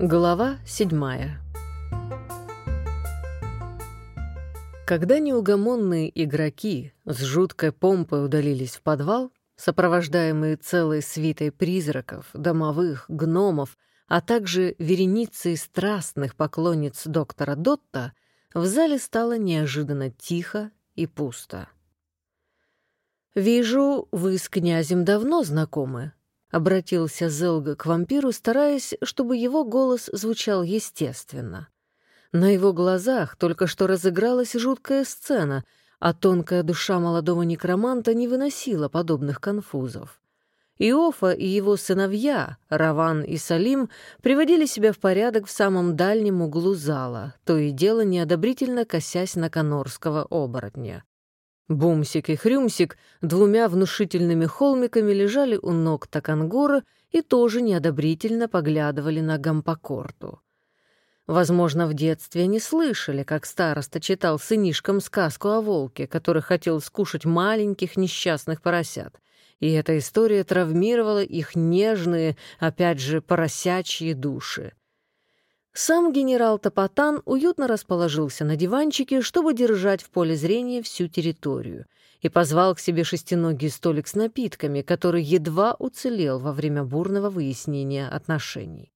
Глава седьмая Когда неугомонные игроки с жуткой помпой удалились в подвал, сопровождаемые целой свитой призраков, домовых, гномов, а также вереницей страстных поклонниц доктора Дотта, в зале стало неожиданно тихо и пусто. «Вижу, вы с князем давно знакомы», — обратился Зелга к вампиру, стараясь, чтобы его голос звучал естественно. На его глазах только что разыгралась жуткая сцена, а тонкая душа молодого некроманта не выносила подобных конфузов. Иофа и его сыновья, Раван и Салим, приводили себя в порядок в самом дальнем углу зала, то и дело неодобрительно косясь на конорского оборотня. Бумсик и Хрюмсик двумя внушительными холмиками лежали у ног Такангора и тоже неодобрительно поглядывали на Гампокорту. Возможно, в детстве не слышали, как староста читал сынишкам сказку о волке, который хотел скушать маленьких несчастных поросят. И эта история травмировала их нежные, опять же, поросячьи души. Сам генерал Топотан уютно расположился на диванчике, чтобы держать в поле зрения всю территорию, и позвал к себе шестиногий столик с напитками, который едва уцелел во время бурного выяснения отношений.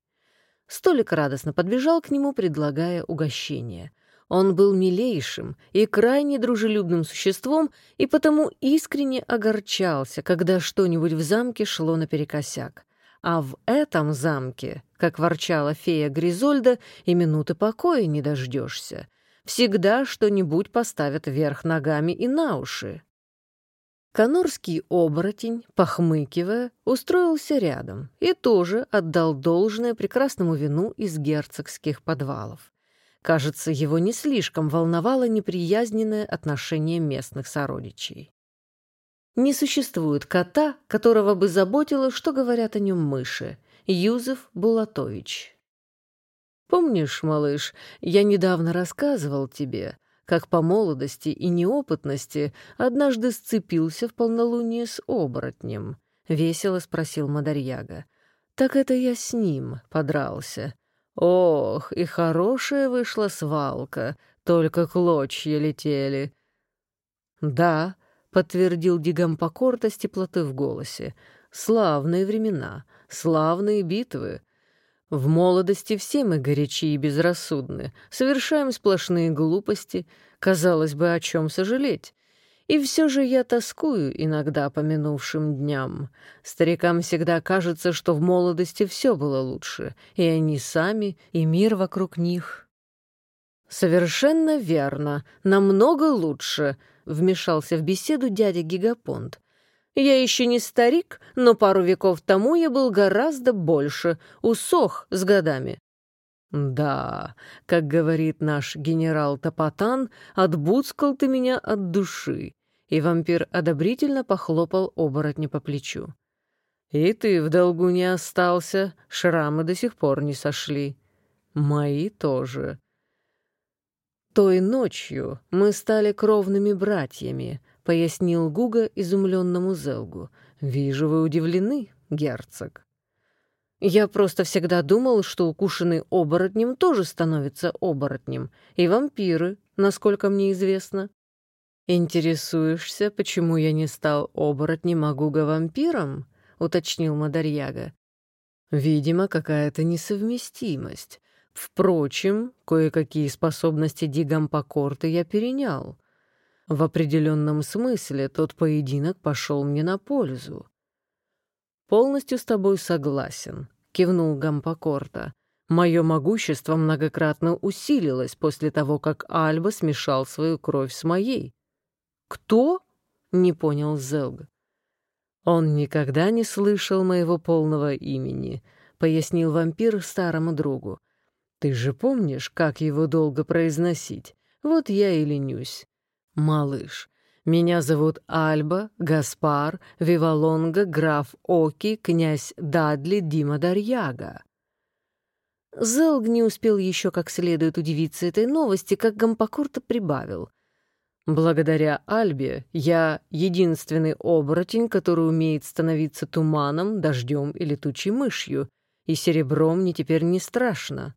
Столик радостно подбежал к нему, предлагая угощение. Он был милейшим и крайне дружелюбным существом, и потому искренне огорчался, когда что-нибудь в замке шло наперекосяк. А в этом замке, как ворчала фея Гризольда, и минуты покоя не дождешься. Всегда что-нибудь поставят вверх ногами и на уши. Конорский оборотень, похмыкивая, устроился рядом и тоже отдал должное прекрасному вину из герцогских подвалов. Кажется, его не слишком волновало неприязненное отношение местных сородичей. Не существует кота, которого бы заботило, что говорят о нем мыши. Юзеф Булатович. Помнишь, малыш, я недавно рассказывал тебе, как по молодости и неопытности однажды сцепился в полнолуние с оборотнем? Весело спросил Мадарьяга. Так это я с ним подрался. Ох, и хорошая вышла свалка, только клочья летели. Да, подтвердил Дигампокорта с теплоты в голосе. Славные времена, славные битвы. В молодости все мы горячи и безрассудны, совершаем сплошные глупости, казалось бы, о чем сожалеть. И все же я тоскую иногда по минувшим дням. Старикам всегда кажется, что в молодости все было лучше, и они сами, и мир вокруг них. «Совершенно верно, намного лучше», — вмешался в беседу дядя Гигапонт. Я еще не старик, но пару веков тому я был гораздо больше, усох с годами. Да, как говорит наш генерал Топотан, отбудскал ты меня от души. И вампир одобрительно похлопал оборотня по плечу. И ты в долгу не остался, шрамы до сих пор не сошли. Мои тоже. Той ночью мы стали кровными братьями, — пояснил Гуга изумленному Зелгу. «Вижу, вы удивлены, герцог». «Я просто всегда думал, что укушенный оборотнем тоже становится оборотнем, и вампиры, насколько мне известно». «Интересуешься, почему я не стал оборотнем, а Гуга вампиром?» — уточнил Мадарьяга. «Видимо, какая-то несовместимость. Впрочем, кое-какие способности Дигампокорта я перенял. В определенном смысле тот поединок пошел мне на пользу. «Полностью с тобой согласен», — кивнул Гампокорта. «Мое могущество многократно усилилось после того, как Альба смешал свою кровь с моей». «Кто?» — не понял Зелг. «Он никогда не слышал моего полного имени», — пояснил вампир старому другу. «Ты же помнишь, как его долго произносить? Вот я и ленюсь. «Малыш, меня зовут Альба, Гаспар, Вивалонга, граф Оки, князь Дадли, Дима Дарьяга». Зелг не успел еще как следует удивиться этой новости, как Гампокурта прибавил. «Благодаря Альбе я единственный оборотень, который умеет становиться туманом, дождем и летучей мышью. и серебром мне теперь не страшно.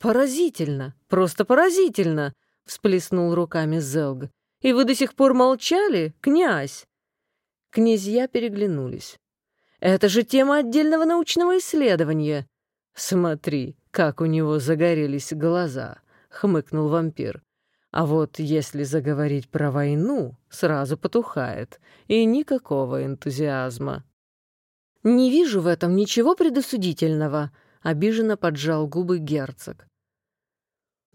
Поразительно, просто поразительно, всплеснул руками Зелг. И вы до сих пор молчали, князь? Князья переглянулись. Это же тема отдельного научного исследования. Смотри, как у него загорелись глаза, хмыкнул вампир. А вот если заговорить про войну, сразу потухает, и никакого энтузиазма. «Не вижу в этом ничего предосудительного», — обиженно поджал губы герцог.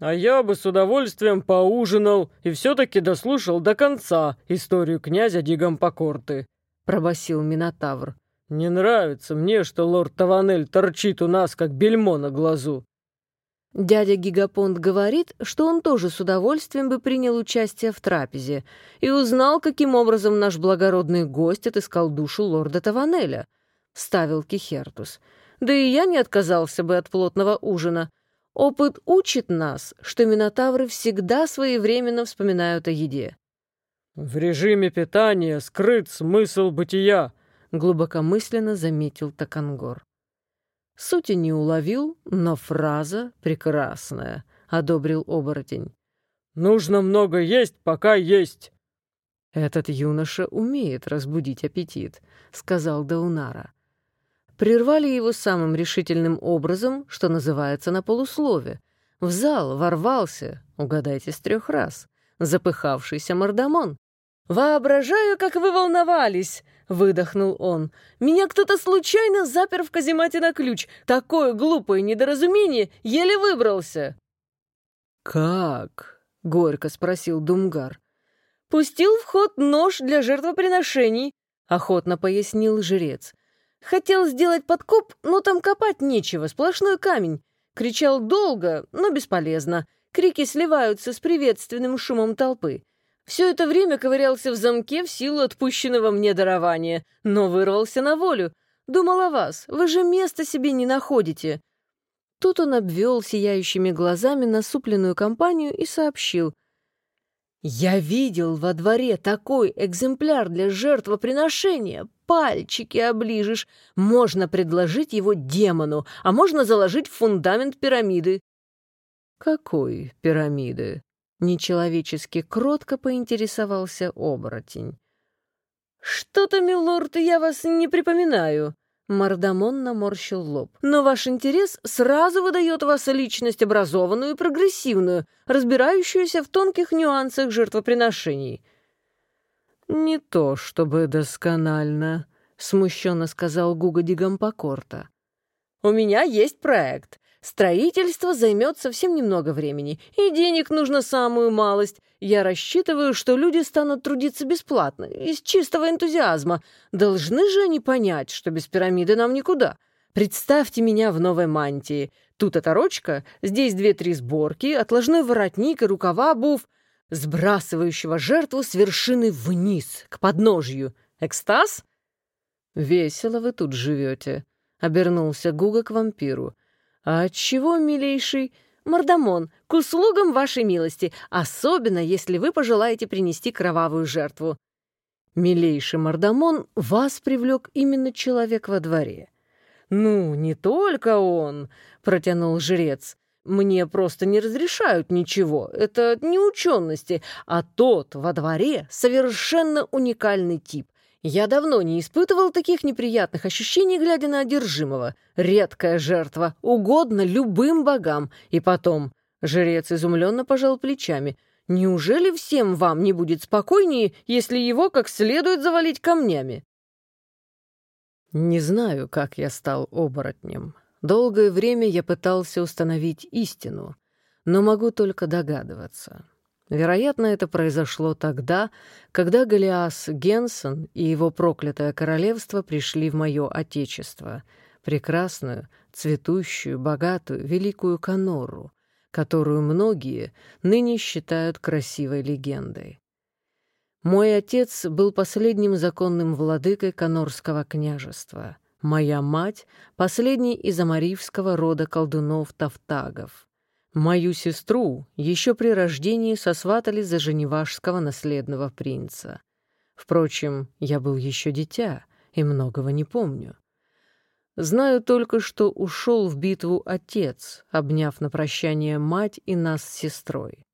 «А я бы с удовольствием поужинал и все-таки дослушал до конца историю князя Дигампокорты», — пробасил Минотавр. «Не нравится мне, что лорд Таванель торчит у нас, как бельмо на глазу». Дядя Гигапонт говорит, что он тоже с удовольствием бы принял участие в трапезе и узнал, каким образом наш благородный гость отыскал душу лорда Таванеля, — ставил Кихертус. Да и я не отказался бы от плотного ужина. Опыт учит нас, что минотавры всегда своевременно вспоминают о еде. «В режиме питания скрыт смысл бытия», — глубокомысленно заметил Такангор. Сути не уловил, но фраза прекрасная, — одобрил оборотень. «Нужно много есть, пока есть». «Этот юноша умеет разбудить аппетит», — сказал Даунара. Прервали его самым решительным образом, что называется на полуслове. В зал ворвался, угадайте с трех раз, запыхавшийся мордамон. «Воображаю, как вы волновались!» — выдохнул он. «Меня кто-то случайно запер в каземате на ключ. Такое глупое недоразумение, еле выбрался». «Как?» — горько спросил Думгар. «Пустил в ход нож для жертвоприношений», — охотно пояснил жрец. «Хотел сделать подкоп, но там копать нечего, сплошной камень. Кричал долго, но бесполезно. Крики сливаются с приветственным шумом толпы. Все это время ковырялся в замке в силу отпущенного мне дарования, но вырвался на волю. Думал о вас, вы же места себе не находите. Тут он обвел сияющими глазами насупленную компанию и сообщил. «Я видел во дворе такой экземпляр для жертвоприношения. Пальчики оближешь. Можно предложить его демону, а можно заложить в фундамент пирамиды». «Какой пирамиды?» Нечеловечески кротко поинтересовался оборотень. «Что-то, милорд, я вас не припоминаю», — Мордамон наморщил лоб. «Но ваш интерес сразу выдает вас личность образованную и прогрессивную, разбирающуюся в тонких нюансах жертвоприношений». «Не то чтобы досконально», — смущенно сказал Гуга Дигампокорта. «У меня есть проект. Строительство займет совсем немного времени, и денег нужно самую малость. Я рассчитываю, что люди станут трудиться бесплатно, из чистого энтузиазма. Должны же они понять, что без пирамиды нам никуда. Представьте меня в новой мантии. Тут оторочка, здесь две-три сборки, отложной воротник и рукава обув, сбрасывающего жертву с вершины вниз, к подножью. Экстаз? «Весело вы тут живете», — обернулся Гуга к вампиру. «А отчего, милейший?» «Мордамон, к услугам вашей милости, особенно если вы пожелаете принести кровавую жертву». «Милейший Мордамон, вас привлек именно человек во дворе». «Ну, не только он», — протянул жрец. «Мне просто не разрешают ничего, это не учености, а тот во дворе совершенно уникальный тип. Я давно не испытывал таких неприятных ощущений, глядя на одержимого. Редкая жертва, угодно любым богам. И потом, жрец изумленно пожал плечами. Неужели всем вам не будет спокойнее, если его как следует завалить камнями? Не знаю, как я стал оборотнем. Долгое время я пытался установить истину, но могу только догадываться. Вероятно, это произошло тогда, когда Голиас Генсон и его проклятое королевство пришли в мое отечество, прекрасную, цветущую, богатую, великую Конору, которую многие ныне считают красивой легендой. Мой отец был последним законным владыкой Конорского княжества, моя мать — последней из амаривского рода колдунов-тавтагов. Мою сестру еще при рождении сосватали за женевашского наследного принца. Впрочем, я был еще дитя и многого не помню. Знаю только, что ушел в битву отец, обняв на прощание мать и нас с сестрой.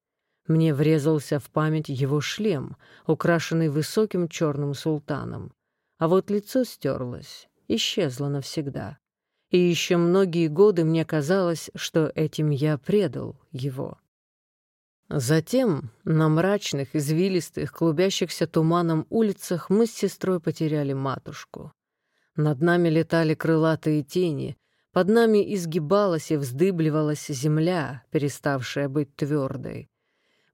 Мне врезался в память его шлем, украшенный высоким черным султаном. А вот лицо стерлось, исчезло навсегда. И еще многие годы мне казалось, что этим я предал его. Затем на мрачных, извилистых, клубящихся туманом улицах мы с сестрой потеряли матушку. Над нами летали крылатые тени, под нами изгибалась и вздыбливалась земля, переставшая быть твердой.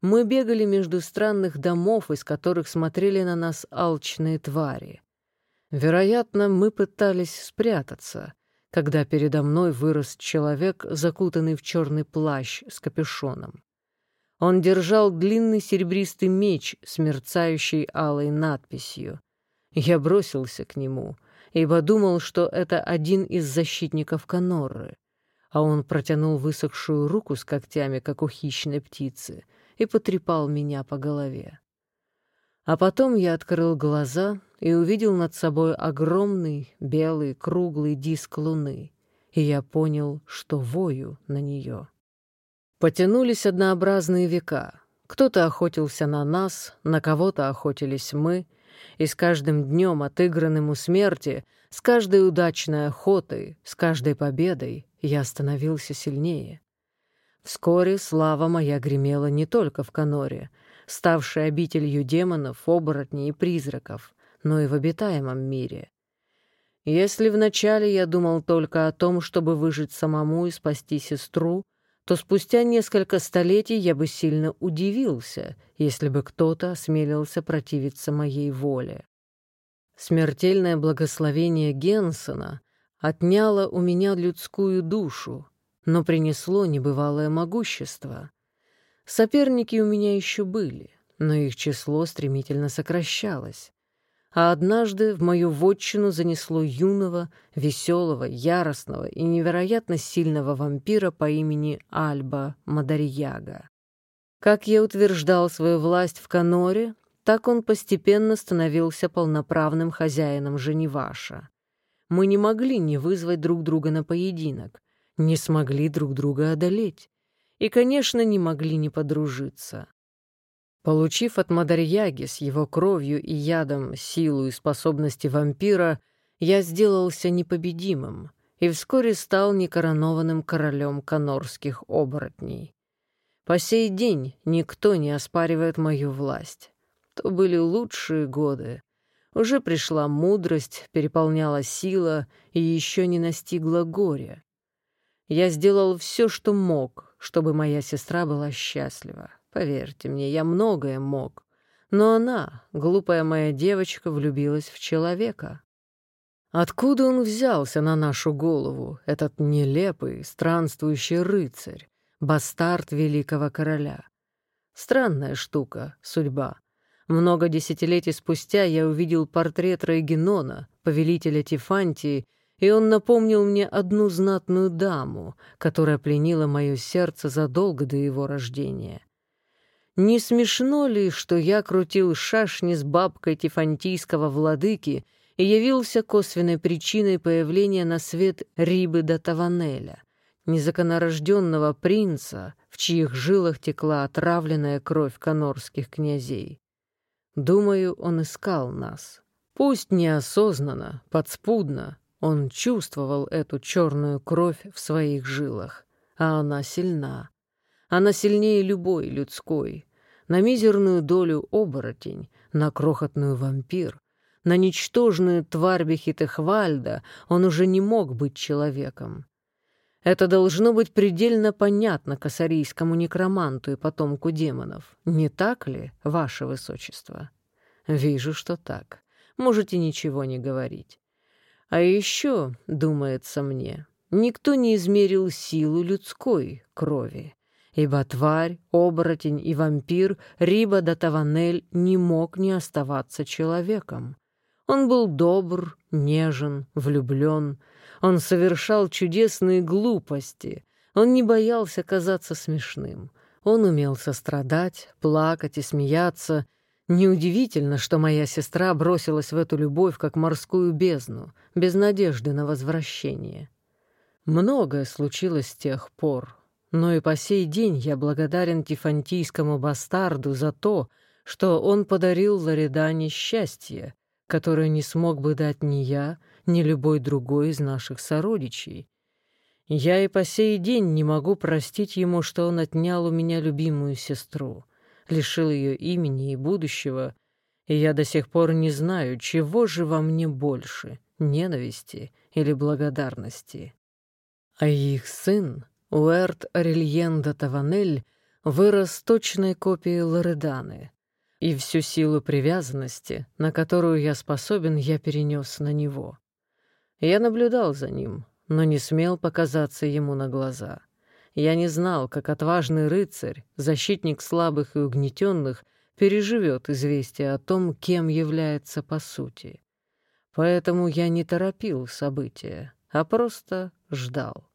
Мы бегали между странных домов, из которых смотрели на нас алчные твари. Вероятно, мы пытались спрятаться, когда передо мной вырос человек, закутанный в черный плащ с капюшоном. Он держал длинный серебристый меч с мерцающей алой надписью. Я бросился к нему, ибо думал, что это один из защитников Конорры, а он протянул высохшую руку с когтями, как у хищной птицы — и потрепал меня по голове. А потом я открыл глаза и увидел над собой огромный белый круглый диск луны, и я понял, что вою на нее. Потянулись однообразные века. Кто-то охотился на нас, на кого-то охотились мы, и с каждым днем, отыгранным у смерти, с каждой удачной охотой, с каждой победой я становился сильнее. Вскоре слава моя гремела не только в Каноре, ставшей обителью демонов, оборотней и призраков, но и в обитаемом мире. Если вначале я думал только о том, чтобы выжить самому и спасти сестру, то спустя несколько столетий я бы сильно удивился, если бы кто-то осмелился противиться моей воле. Смертельное благословение Генсона отняло у меня людскую душу, но принесло небывалое могущество. Соперники у меня еще были, но их число стремительно сокращалось. А однажды в мою вотчину занесло юного, веселого, яростного и невероятно сильного вампира по имени Альба Мадарьяга. Как я утверждал свою власть в Каноре, так он постепенно становился полноправным хозяином Женеваша. Мы не могли не вызвать друг друга на поединок, не смогли друг друга одолеть и, конечно, не могли не подружиться. Получив от Мадарьяги с его кровью и ядом силу и способности вампира, я сделался непобедимым и вскоре стал некоронованным королем канорских оборотней. По сей день никто не оспаривает мою власть. То были лучшие годы. Уже пришла мудрость, переполняла сила и еще не настигла горя. Я сделал все, что мог, чтобы моя сестра была счастлива. Поверьте мне, я многое мог. Но она, глупая моя девочка, влюбилась в человека. Откуда он взялся на нашу голову, этот нелепый, странствующий рыцарь, бастард великого короля? Странная штука, судьба. Много десятилетий спустя я увидел портрет Рейгенона, повелителя Тифантии, и он напомнил мне одну знатную даму, которая пленила мое сердце задолго до его рождения. Не смешно ли, что я крутил шашни с бабкой тифантийского владыки и явился косвенной причиной появления на свет Рибы да Таванеля, незаконорожденного принца, в чьих жилах текла отравленная кровь конорских князей? Думаю, он искал нас. Пусть неосознанно, подспудно, он чувствовал эту черную кровь в своих жилах, а она сильна. Она сильнее любой людской. На мизерную долю оборотень, на крохотную вампир, на ничтожную тварь Бехитехвальда он уже не мог быть человеком. Это должно быть предельно понятно косарийскому некроманту и потомку демонов. Не так ли, ваше высочество? Вижу, что так. Можете ничего не говорить. А еще, думается мне, никто не измерил силу людской крови, ибо тварь, оборотень и вампир Риба да Таванель не мог не оставаться человеком. Он был добр, нежен, влюблен, он совершал чудесные глупости, он не боялся казаться смешным, он умел сострадать, плакать и смеяться, Неудивительно, что моя сестра бросилась в эту любовь, как морскую бездну, без надежды на возвращение. Многое случилось с тех пор, но и по сей день я благодарен тифантийскому бастарду за то, что он подарил Лоредане счастье, которое не смог бы дать ни я, ни любой другой из наших сородичей. Я и по сей день не могу простить ему, что он отнял у меня любимую сестру — лишил ее имени и будущего, и я до сих пор не знаю, чего же во мне больше — ненависти или благодарности. А их сын, Уэрт Арельенда Таванель, вырос точной копией Лореданы, и всю силу привязанности, на которую я способен, я перенес на него. Я наблюдал за ним, но не смел показаться ему на глаза. Я не знал, как отважный рыцарь, защитник слабых и угнетенных, переживет известие о том, кем является по сути. Поэтому я не торопил события, а просто ждал.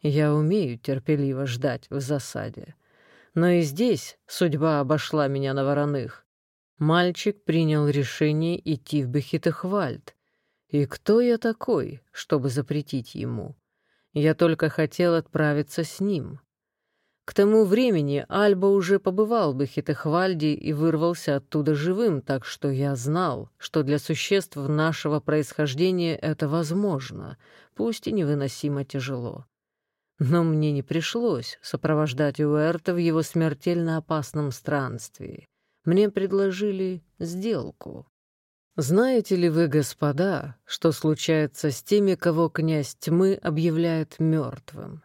Я умею терпеливо ждать в засаде. Но и здесь судьба обошла меня на вороных. Мальчик принял решение идти в Бехитехвальд. И кто я такой, чтобы запретить ему? Я только хотел отправиться с ним. К тому времени Альба уже побывал в Хитехвальде и вырвался оттуда живым, так что я знал, что для существ нашего происхождения это возможно, пусть и невыносимо тяжело. Но мне не пришлось сопровождать Уэрта в его смертельно опасном странстве. Мне предложили сделку. Знаете ли вы, господа, что случается с теми, кого князь тьмы объявляет мертвым?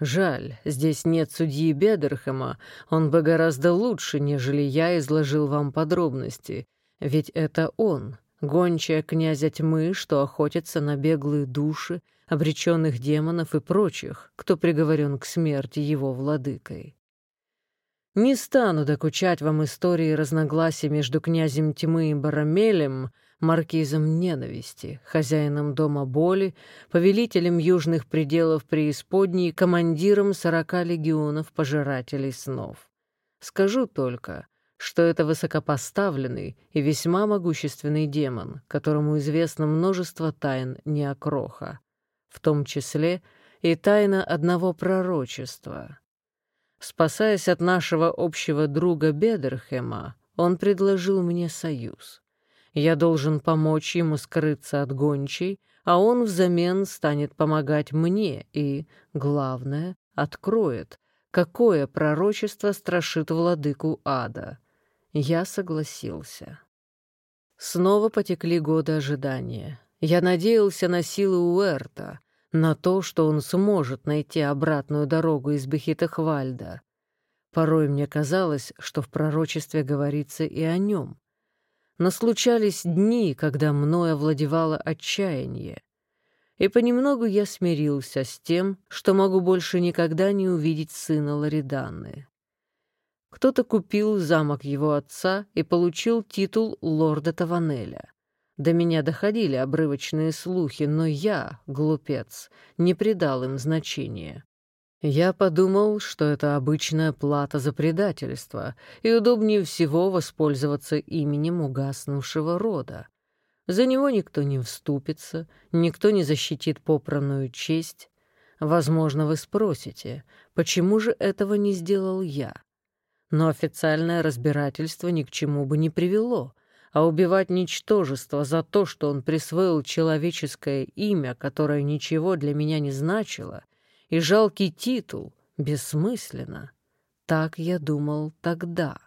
Жаль, здесь нет судьи Бедерхэма, он бы гораздо лучше, нежели я изложил вам подробности, ведь это он, гончая князя тьмы, что охотится на беглые души, обреченных демонов и прочих, кто приговорен к смерти его владыкой. Не стану докучать вам истории разногласий между князем тьмы и Барамелем, маркизом ненависти, хозяином дома боли, повелителем южных пределов преисподней, командиром сорока легионов пожирателей снов. Скажу только, что это высокопоставленный и весьма могущественный демон, которому известно множество тайн Неокроха, в том числе и тайна одного пророчества. Спасаясь от нашего общего друга Бедерхема, он предложил мне союз. Я должен помочь ему скрыться от гончей, а он взамен станет помогать мне и, главное, откроет, какое пророчество страшит владыку ада. Я согласился. Снова потекли годы ожидания. Я надеялся на силы Уэрта, на то, что он сможет найти обратную дорогу из Бехитахвальда. Порой мне казалось, что в пророчестве говорится и о нем. Но случались дни, когда мною овладевало отчаяние. И понемногу я смирился с тем, что могу больше никогда не увидеть сына Лориданны. Кто-то купил замок его отца и получил титул лорда Таванеля. До меня доходили обрывочные слухи, но я, глупец, не придал им значения. Я подумал, что это обычная плата за предательство, и удобнее всего воспользоваться именем угаснувшего рода. За него никто не вступится, никто не защитит попранную честь. Возможно, вы спросите, почему же этого не сделал я? Но официальное разбирательство ни к чему бы не привело — а убивать ничтожество за то, что он присвоил человеческое имя, которое ничего для меня не значило, и жалкий титул, бессмысленно. Так я думал тогда.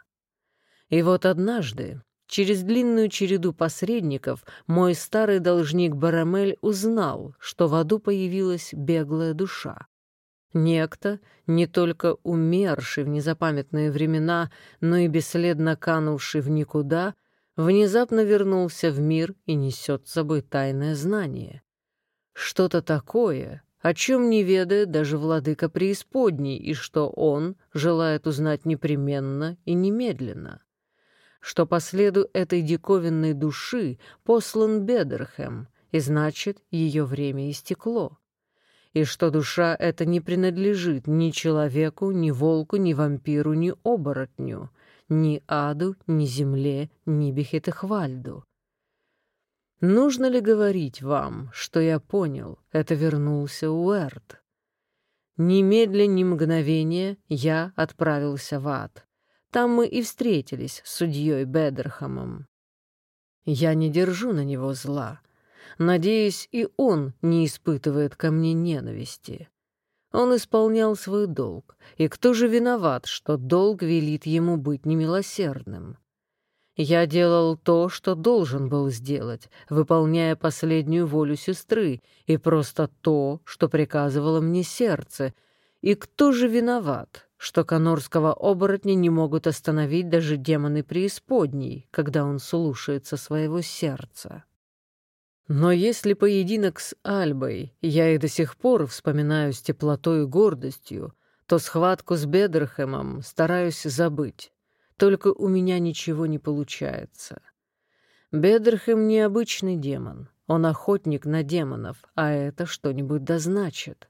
И вот однажды, через длинную череду посредников, мой старый должник Барамель узнал, что в аду появилась беглая душа. Некто, не только умерший в незапамятные времена, но и бесследно канувший в никуда — внезапно вернулся в мир и несет с собой тайное знание. Что-то такое, о чем не ведает даже владыка преисподней, и что он желает узнать непременно и немедленно. Что по следу этой диковинной души послан Бедерхэм, и значит, ее время истекло. И что душа эта не принадлежит ни человеку, ни волку, ни вампиру, ни оборотню — ни аду, ни земле, ни Бехетехвальду. Нужно ли говорить вам, что я понял, это вернулся Уэрт? Немедленно, ни мгновения я отправился в ад. Там мы и встретились с судьей Бедерхамом. Я не держу на него зла. Надеюсь, и он не испытывает ко мне ненависти. Он исполнял свой долг, и кто же виноват, что долг велит ему быть немилосердным? Я делал то, что должен был сделать, выполняя последнюю волю сестры, и просто то, что приказывало мне сердце. И кто же виноват, что конорского оборотня не могут остановить даже демоны преисподней, когда он слушается своего сердца? Но если поединок с Альбой я и до сих пор вспоминаю с теплотой и гордостью, то схватку с Бедерхемом стараюсь забыть. Только у меня ничего не получается. Бедерхем необычный демон. Он охотник на демонов, а это что-нибудь дозначит.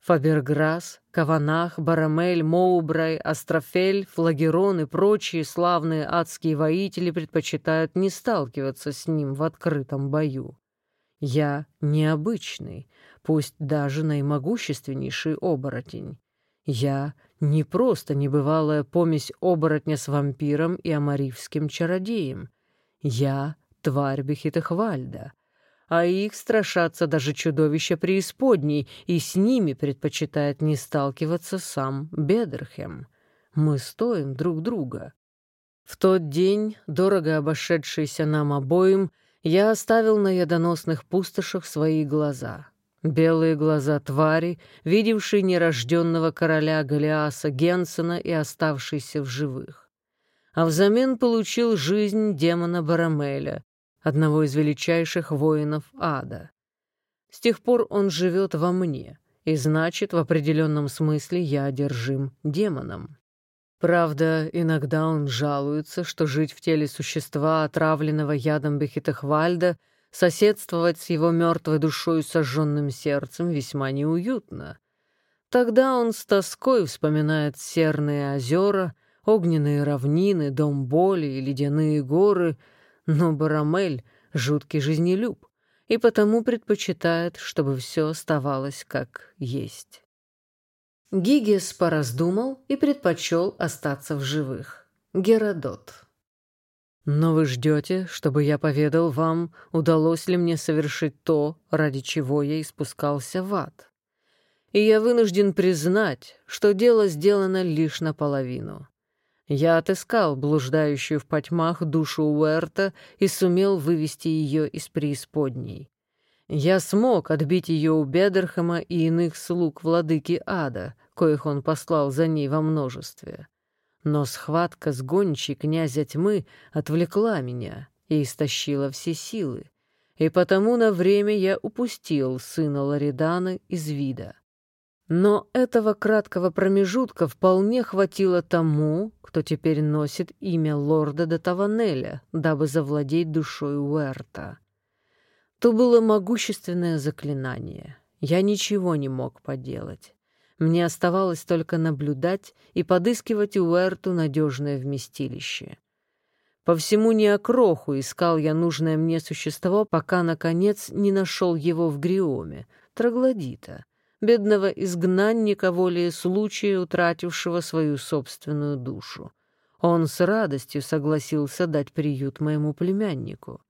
Фаберграсс, Каванах, Барамель, Моубрай, Астрофель, Флагерон и прочие славные адские воители предпочитают не сталкиваться с ним в открытом бою. Я необычный, пусть даже наимогущественнейший оборотень. Я не просто небывалая помесь оборотня с вампиром и амаривским чародеем. Я — тварь Бехитехвальда. А их страшатся даже чудовища преисподней, и с ними предпочитает не сталкиваться сам Бедерхем. Мы стоим друг друга. В тот день, дорого обошедшийся нам обоим, я оставил на ядоносных пустошах свои глаза — Белые глаза твари, видевшей нерожденного короля Голиаса Генсена и оставшейся в живых. А взамен получил жизнь демона Барамеля, одного из величайших воинов ада. С тех пор он живет во мне, и значит, в определенном смысле я одержим демоном. Правда, иногда он жалуется, что жить в теле существа, отравленного ядом Бехитехвальда, Соседствовать с его мертвой душой и сожженным сердцем весьма неуютно. Тогда он с тоской вспоминает серные озера, огненные равнины, дом боли и ледяные горы, но Барамель — жуткий жизнелюб и потому предпочитает, чтобы все оставалось как есть. Гигес пораздумал и предпочел остаться в живых. Геродот. Но вы ждете, чтобы я поведал вам, удалось ли мне совершить то, ради чего я испускался в ад. И я вынужден признать, что дело сделано лишь наполовину. Я отыскал блуждающую в потьмах душу Уэрта и сумел вывести ее из преисподней. Я смог отбить ее у Бедерхэма и иных слуг владыки ада, коих он послал за ней во множестве. Но схватка с гончей князя тьмы отвлекла меня и истощила все силы, и потому на время я упустил сына Ларидана из вида. Но этого краткого промежутка вполне хватило тому, кто теперь носит имя лорда де Таванеля, дабы завладеть душой Уэрта. То было могущественное заклинание. Я ничего не мог поделать. Мне оставалось только наблюдать и подыскивать Уэрту надежное вместилище. По всему неокроху искал я нужное мне существо, пока, наконец, не нашел его в Гриоме, троглодита, бедного изгнанника волей случая, утратившего свою собственную душу. Он с радостью согласился дать приют моему племяннику.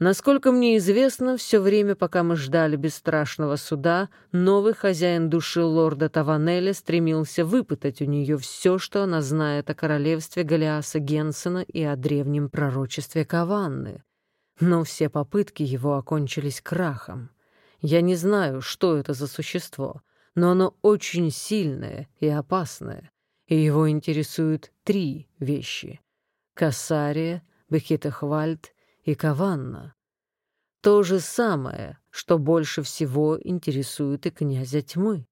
Насколько мне известно, все время, пока мы ждали бесстрашного суда, новый хозяин души лорда Таванеля стремился выпытать у нее все, что она знает о королевстве Голиаса Генсена и о древнем пророчестве Каванны. Но все попытки его окончились крахом. Я не знаю, что это за существо, но оно очень сильное и опасное, и его интересуют три вещи — Кассария, Бехитехвальд и Каванна. То же самое, что больше всего интересует и князя тьмы.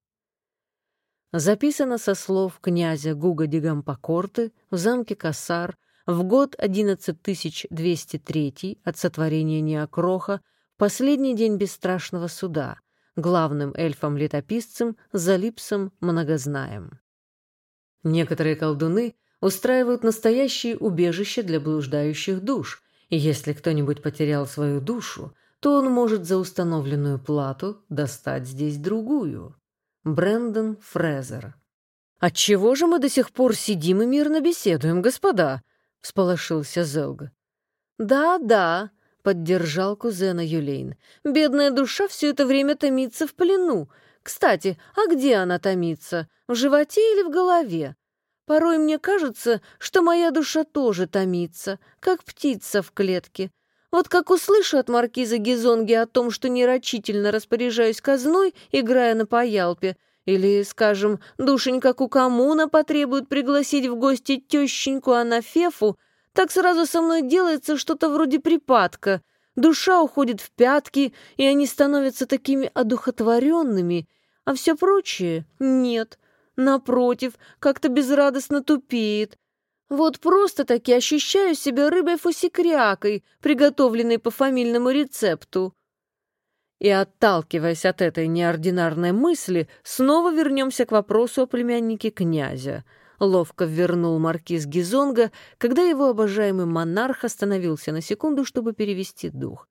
Записано со слов князя Гуга Дигампакорты в замке Кассар в год 11203 от сотворения Неокроха, последний день бесстрашного суда, главным эльфом-летописцем Залипсом Многознаем. Некоторые колдуны устраивают настоящие убежища для блуждающих душ, если кто-нибудь потерял свою душу, то он может за установленную плату достать здесь другую. Брэндон Фрезер. «Отчего же мы до сих пор сидим и мирно беседуем, господа?» — всполошился Зелга. «Да-да», — поддержал кузена Юлейн. «Бедная душа все это время томится в плену. Кстати, а где она томится? В животе или в голове? Порой мне кажется, что моя душа тоже томится, как птица в клетке. Вот как услышу от маркиза Гизонги о том, что нерочительно распоряжаюсь казной, играя на паялпе, или, скажем, душенька Кукамуна потребует пригласить в гости тещеньку Анафефу, так сразу со мной делается что-то вроде припадка. Душа уходит в пятки, и они становятся такими одухотворенными, а все прочее — нет. Напротив, как-то безрадостно тупеет. Вот просто-таки ощущаю себя рыбой-фусикрякой, приготовленной по фамильному рецепту. И, отталкиваясь от этой неординарной мысли, снова вернемся к вопросу о племяннике князя. Ловко вернул маркиз Гизонга, когда его обожаемый монарх остановился на секунду, чтобы перевести дух.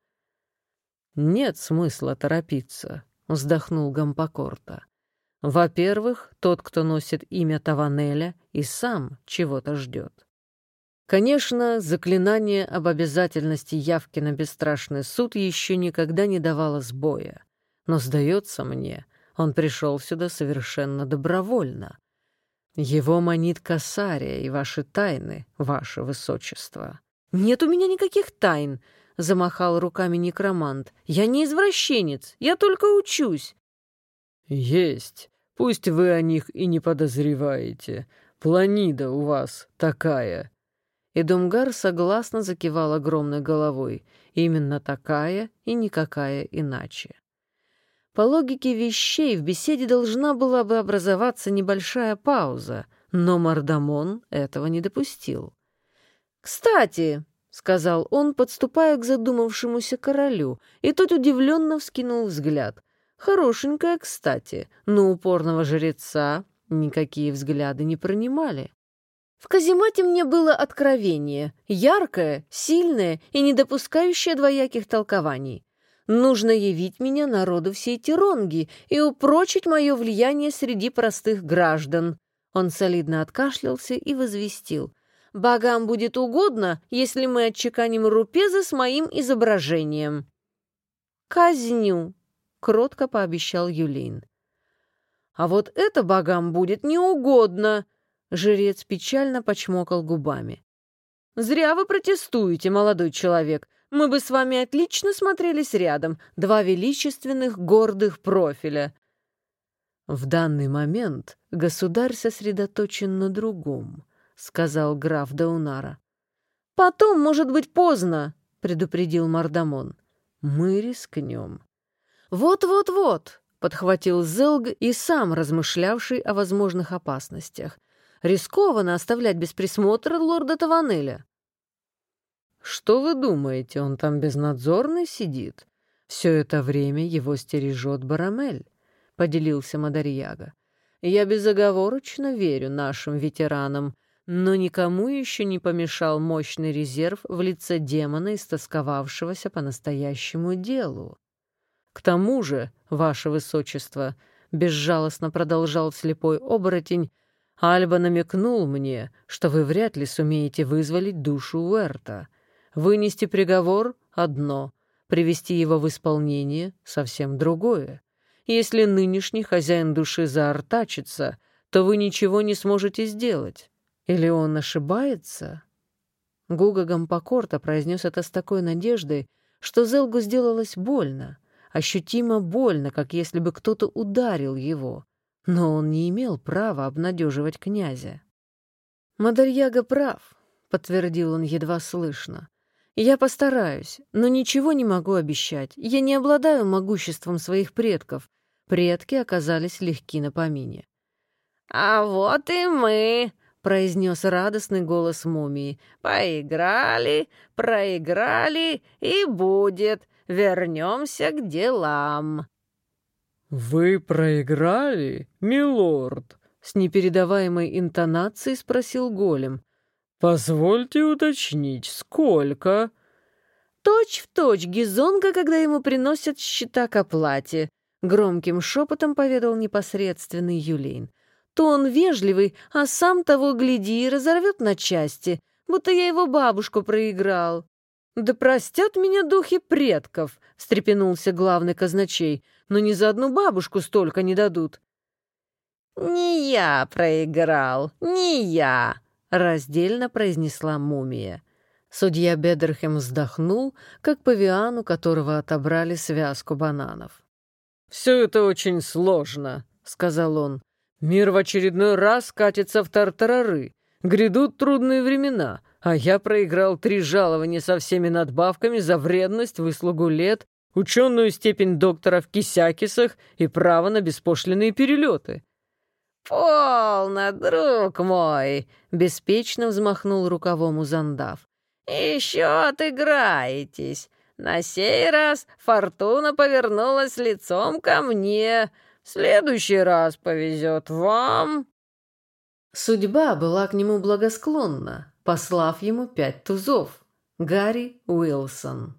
«Нет смысла торопиться», — вздохнул Гампокорта. «Во-первых, тот, кто носит имя Таванеля, и сам чего-то ждет. Конечно, заклинание об обязательности явки на бесстрашный суд еще никогда не давало сбоя. Но, сдается мне, он пришел сюда совершенно добровольно. Его манит косария и ваши тайны, ваше высочество. «Нет у меня никаких тайн», — замахал руками некромант. «Я не извращенец, я только учусь». «Есть. Пусть вы о них и не подозреваете. Планида у вас такая. И Думгар согласно закивал огромной головой. Именно такая и никакая иначе. По логике вещей в беседе должна была бы образоваться небольшая пауза, но Мардамон этого не допустил. «Кстати», — сказал он, подступая к задумавшемуся королю, и тот удивленно вскинул взгляд. «Хорошенькая, кстати, но упорного жреца никакие взгляды не пронимали». В каземате мне было откровение, яркое, сильное и не допускающее двояких толкований. Нужно явить меня народу всей Тиронги и упрочить мое влияние среди простых граждан. Он солидно откашлялся и возвестил. «Богам будет угодно, если мы отчеканим рупезы с моим изображением». «Казню», — кротко пообещал Юлин. «А вот это богам будет неугодно», Жрец печально почмокал губами. «Зря вы протестуете, молодой человек. Мы бы с вами отлично смотрелись рядом, два величественных гордых профиля». «В данный момент государь сосредоточен на другом», — сказал граф Даунара. «Потом, может быть, поздно», — предупредил Мардамон. «Мы рискнем». «Вот-вот-вот», — подхватил Зелг и сам размышлявший о возможных опасностях. Рискованно оставлять без присмотра лорда Таванеля. «Что вы думаете, он там безнадзорный сидит? Все это время его стережет Барамель», — поделился Мадарьяга. «Я безоговорочно верю нашим ветеранам, но никому еще не помешал мощный резерв в лице демона, истосковавшегося по настоящему делу. К тому же, ваше высочество, — безжалостно продолжал слепой оборотень, Альба намекнул мне, что вы вряд ли сумеете вызволить душу Уэрта. Вынести приговор — одно, привести его в исполнение — совсем другое. Если нынешний хозяин души заортачится, то вы ничего не сможете сделать. Или он ошибается?» Гуга Гампокорта произнес это с такой надеждой, что Зелгу сделалось больно, ощутимо больно, как если бы кто-то ударил его но он не имел права обнадеживать князя. «Мадарьяга прав», — подтвердил он едва слышно. «Я постараюсь, но ничего не могу обещать. Я не обладаю могуществом своих предков. Предки оказались легки на помине». «А вот и мы», — произнес радостный голос мумии. «Поиграли, проиграли и будет. Вернемся к делам». «Вы проиграли, милорд?» — с непередаваемой интонацией спросил голем. «Позвольте уточнить, сколько?» Точь в точь Гизонка, когда ему приносят счета к оплате, громким шепотом поведал непосредственный Юлейн. То он вежливый, а сам того гляди и разорвет на части, будто я его бабушку проиграл. «Да простят меня духи предков!» — встрепенулся главный казначей. «Но ни за одну бабушку столько не дадут». «Не я проиграл, не я!» — раздельно произнесла мумия. Судья Бедерхем вздохнул, как павиану, которого отобрали связку бананов. «Все это очень сложно», — сказал он. «Мир в очередной раз катится в тартарары. Грядут трудные времена, а я проиграл три жалования со всеми надбавками за вредность, выслугу лет, ученую степень доктора в кисякисах и право на беспошлиные перелеты». «Полно, друг мой!» — беспечно взмахнул рукавом Узандав. «Еще отыграетесь. На сей раз фортуна повернулась лицом ко мне. В следующий раз повезет вам». Судьба была к нему благосклонна, послав ему пять тузов. Гарри Уилсон.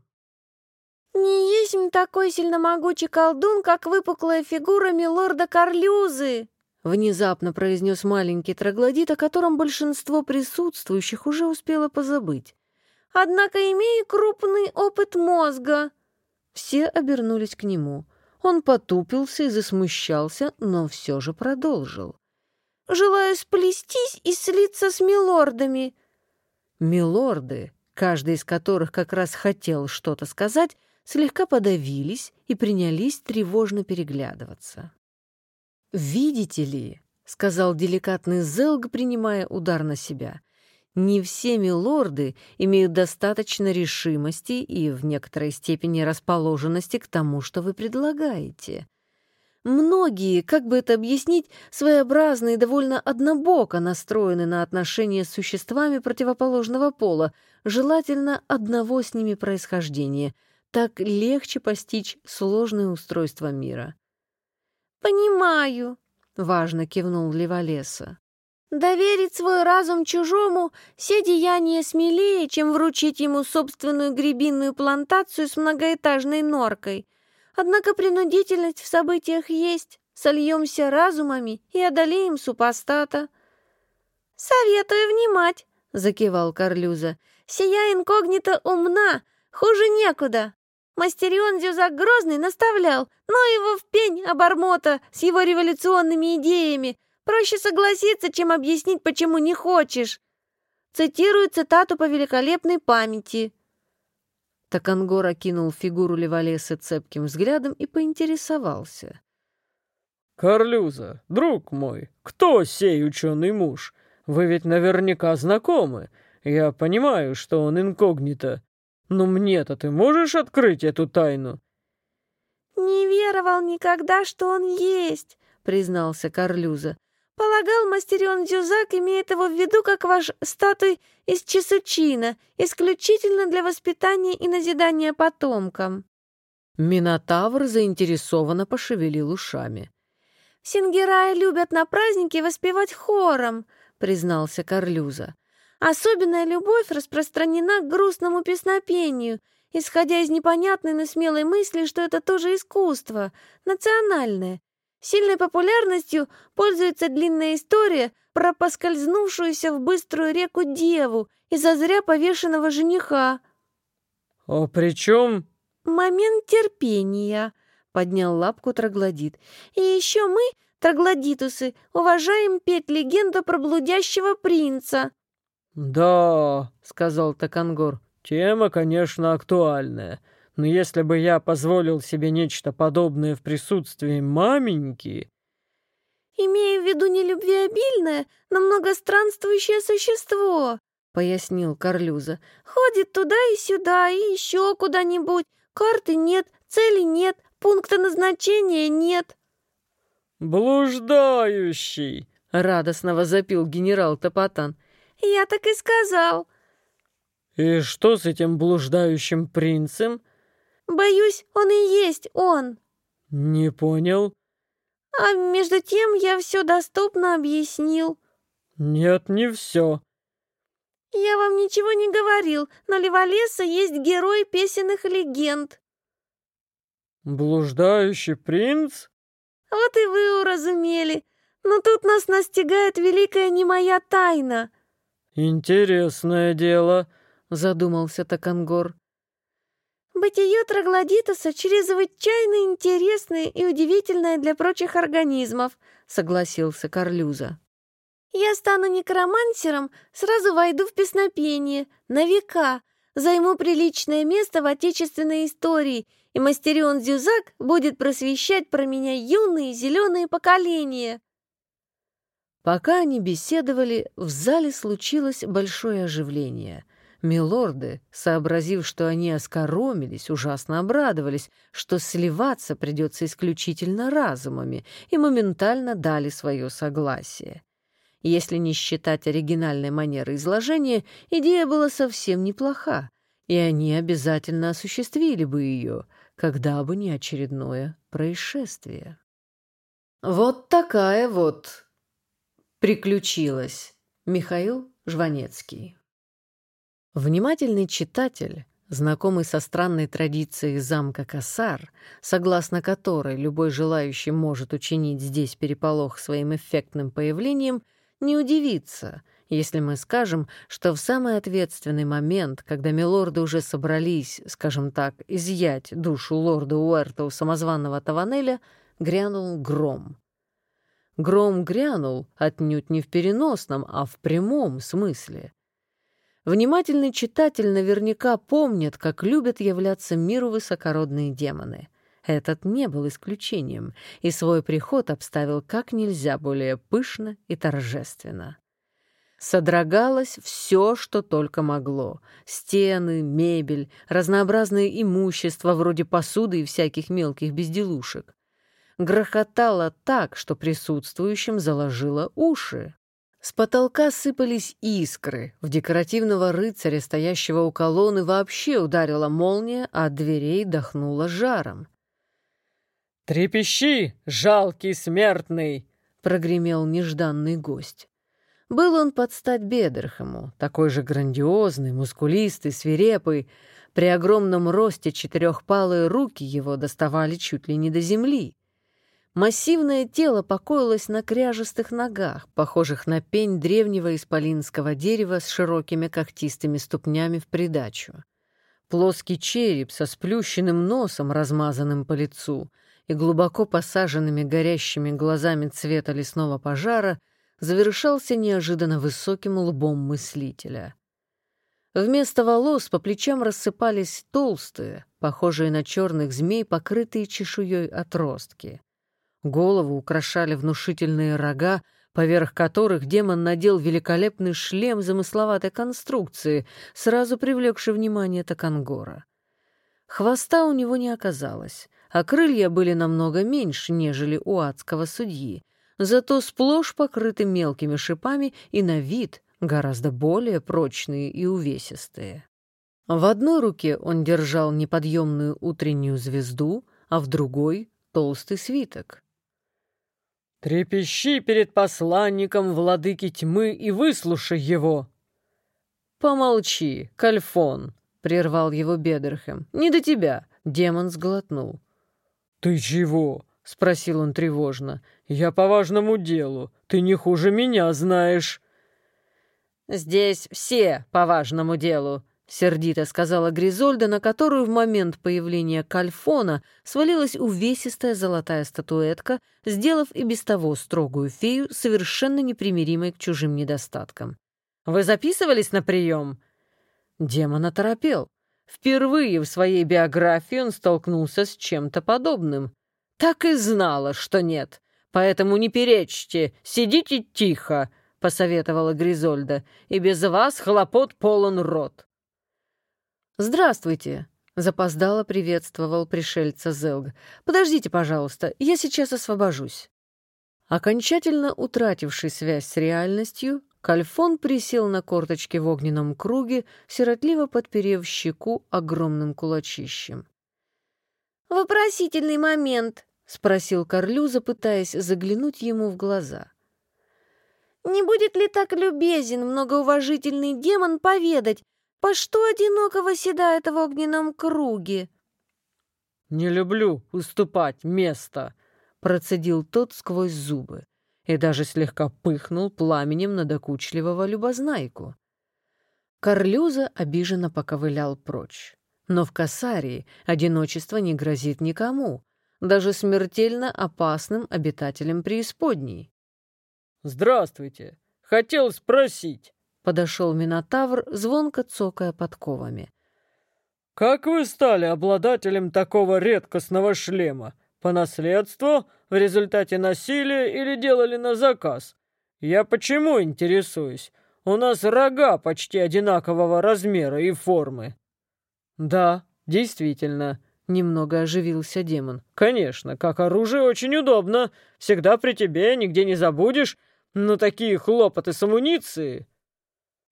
«Не есть такой сильномогучий колдун, как выпуклая фигура милорда Карлюзы!» Внезапно произнес маленький троглодит, о котором большинство присутствующих уже успело позабыть однако имею крупный опыт мозга». Все обернулись к нему. Он потупился и засмущался, но все же продолжил. «Желаю сплестись и слиться с милордами». Милорды, каждый из которых как раз хотел что-то сказать, слегка подавились и принялись тревожно переглядываться. «Видите ли», — сказал деликатный Зелг, принимая удар на себя, не все милорды имеют достаточно решимости и в некоторой степени расположенности к тому, что вы предлагаете. Многие, как бы это объяснить, своеобразные и довольно однобоко настроены на отношения с существами противоположного пола, желательно одного с ними происхождения. Так легче постичь сложное устройство мира. «Понимаю», — важно кивнул Леволеса. Доверить свой разум чужому — все деяния смелее, чем вручить ему собственную гребинную плантацию с многоэтажной норкой. Однако принудительность в событиях есть. Сольемся разумами и одолеем супостата. «Советую внимать», — закивал Карлюза. «Сия инкогнита умна, хуже некуда. Мастерион Зюзак Грозный наставлял, но его в пень обормота с его революционными идеями — Проще согласиться, чем объяснить, почему не хочешь. Цитирую цитату по великолепной памяти. Такангор окинул фигуру Леволеса цепким взглядом и поинтересовался. «Карлюза, друг мой, кто сей ученый муж? Вы ведь наверняка знакомы. Я понимаю, что он инкогнито. Но мне-то ты можешь открыть эту тайну?» «Не веровал никогда, что он есть», — признался Карлюза. Полагал, мастерион Дзюзак имеет его в виду как ваш статуй из Чесучина, исключительно для воспитания и назидания потомкам. Минотавр заинтересованно пошевелил ушами. «В Сингерае любят на празднике воспевать хором», — признался Карлюза. «Особенная любовь распространена к грустному песнопению, исходя из непонятной, но смелой мысли, что это тоже искусство, национальное, Сильной популярностью пользуется длинная история про поскользнувшуюся в быструю реку деву и зазря повешенного жениха. «А при чем?» «Момент терпения», — поднял лапку троглодит. «И еще мы, троглодитусы, уважаем петь легенду про блудящего принца». «Да», — сказал Такангор, — «тема, конечно, актуальная». Но если бы я позволил себе нечто подобное в присутствии маменьки... «Имея в виду не любвеобильное, но многостранствующее существо», — пояснил Карлюза. «Ходит туда и сюда, и еще куда-нибудь. Карты нет, цели нет, пункта назначения нет». «Блуждающий!» — радостно возопил генерал Топотан. «Я так и сказал». «И что с этим блуждающим принцем?» Боюсь, он и есть он. Не понял. А между тем я все доступно объяснил». «Нет, не все». «Я вам ничего не говорил. На Леволеса есть герой песенных легенд». «Блуждающий принц?» «Вот и вы уразумели. Но тут нас настигает великая не моя тайна». «Интересное дело», — задумался Такангор. Бытие троглодитуса чрезвычайно интересное и удивительное для прочих организмов, согласился Карлюза. Я стану некромансером, сразу войду в песнопение, на века, займу приличное место в отечественной истории, и Мастерион Зюзак будет просвещать про меня юные зеленые поколения. Пока они беседовали, в зале случилось большое оживление. Милорды, сообразив, что они оскоромились, ужасно обрадовались, что сливаться придется исключительно разумами, и моментально дали свое согласие. Если не считать оригинальной манеры изложения, идея была совсем неплоха, и они обязательно осуществили бы ее, когда бы не очередное происшествие. Вот такая вот приключилась Михаил Жванецкий. Внимательный читатель, знакомый со странной традицией замка Касар, согласно которой любой желающий может учинить здесь переполох своим эффектным появлением, не удивится, если мы скажем, что в самый ответственный момент, когда милорды уже собрались, скажем так, изъять душу лорда Уэрта у самозванного Таванеля, грянул гром. Гром грянул отнюдь не в переносном, а в прямом смысле. Внимательный читатель наверняка помнит, как любят являться миру высокородные демоны. Этот не был исключением, и свой приход обставил как нельзя более пышно и торжественно. Содрогалось все, что только могло. Стены, мебель, разнообразное имущество вроде посуды и всяких мелких безделушек. Грохотало так, что присутствующим заложило уши. С потолка сыпались искры, в декоративного рыцаря, стоящего у колонны, вообще ударила молния, а от дверей дохнуло жаром. «Трепещи, жалкий смертный!» — прогремел нежданный гость. Был он под стать Бедерхему, такой же грандиозный, мускулистый, свирепый. При огромном росте четырехпалые руки его доставали чуть ли не до земли. Массивное тело покоилось на кряжестых ногах, похожих на пень древнего исполинского дерева с широкими когтистыми ступнями в придачу. Плоский череп со сплющенным носом, размазанным по лицу, и глубоко посаженными горящими глазами цвета лесного пожара завершался неожиданно высоким лбом мыслителя. Вместо волос по плечам рассыпались толстые, похожие на черных змей, покрытые чешуей отростки. Голову украшали внушительные рога, поверх которых демон надел великолепный шлем замысловатой конструкции, сразу привлекший внимание Такангора. Хвоста у него не оказалось, а крылья были намного меньше, нежели у адского судьи, зато сплошь покрыты мелкими шипами и на вид гораздо более прочные и увесистые. В одной руке он держал неподъемную утреннюю звезду, а в другой — толстый свиток. «Трепещи перед посланником владыки тьмы и выслушай его!» «Помолчи, Кальфон!» — прервал его Бедерхем. «Не до тебя!» — демон сглотнул. «Ты чего?» — спросил он тревожно. «Я по важному делу. Ты не хуже меня знаешь». «Здесь все по важному делу», — сердито сказала Гризольда, на которую в момент появления кальфона свалилась увесистая золотая статуэтка, сделав и без того строгую фею совершенно непримиримой к чужим недостаткам. «Вы записывались на прием?» Демон оторопел. Впервые в своей биографии он столкнулся с чем-то подобным. «Так и знала, что нет. Поэтому не перечьте, сидите тихо», — посоветовала Гризольда, «и без вас хлопот полон рот». «Здравствуйте!» — запоздало приветствовал пришельца Зелг. «Подождите, пожалуйста, я сейчас освобожусь». Окончательно утративший связь с реальностью, Кальфон присел на корточки в огненном круге, сиротливо подперев щеку огромным кулачищем. «Вопросительный момент», — спросил Карлюза, пытаясь заглянуть ему в глаза. «Не будет ли так любезен многоуважительный демон поведать, по что одиноко восседает в огненном круге?» «Не люблю уступать место», — процедил тот сквозь зубы и даже слегка пыхнул пламенем на докучливого любознайку. Карлюза обиженно поковылял прочь. Но в Касарии одиночество не грозит никому, даже смертельно опасным обитателям преисподней. «Здравствуйте! Хотел спросить!» — подошел Минотавр, звонко цокая подковами. «Как вы стали обладателем такого редкостного шлема? По наследству, в результате насилия или делали на заказ? Я почему интересуюсь? У нас рога почти одинакового размера и формы». «Да, действительно», — немного оживился демон. «Конечно, как оружие очень удобно. Всегда при тебе, нигде не забудешь. Но такие хлопоты с амуницией...»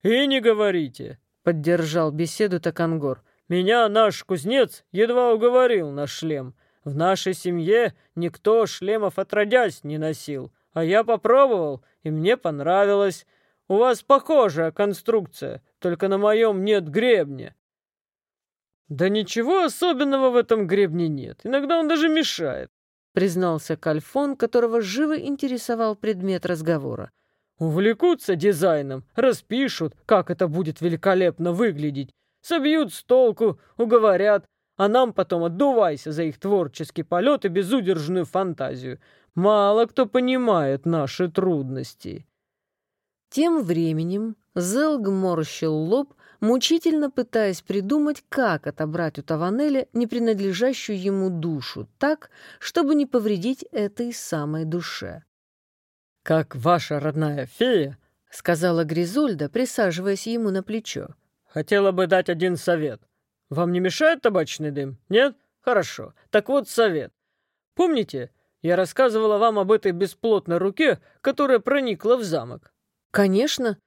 «И не говорите», — поддержал беседу Такангор. «Меня наш кузнец едва уговорил на шлем». В нашей семье никто шлемов отродясь не носил, а я попробовал, и мне понравилось. У вас похожая конструкция, только на моем нет гребня». «Да ничего особенного в этом гребне нет. Иногда он даже мешает», — признался Кальфон, которого живо интересовал предмет разговора. «Увлекутся дизайном, распишут, как это будет великолепно выглядеть, собьют с толку, уговорят, а нам потом отдувайся за их творческий полет и безудержную фантазию. Мало кто понимает наши трудности». Тем временем Зелг морщил лоб, мучительно пытаясь придумать, как отобрать у Таванеля непринадлежащую ему душу так, чтобы не повредить этой самой душе. «Как ваша родная фея», — сказала Гризольда, присаживаясь ему на плечо. «Хотела бы дать один совет. Вам не мешает табачный дым? Нет? Хорошо. Так вот совет. Помните, я рассказывала вам об этой бесплотной руке, которая проникла в замок? Конечно.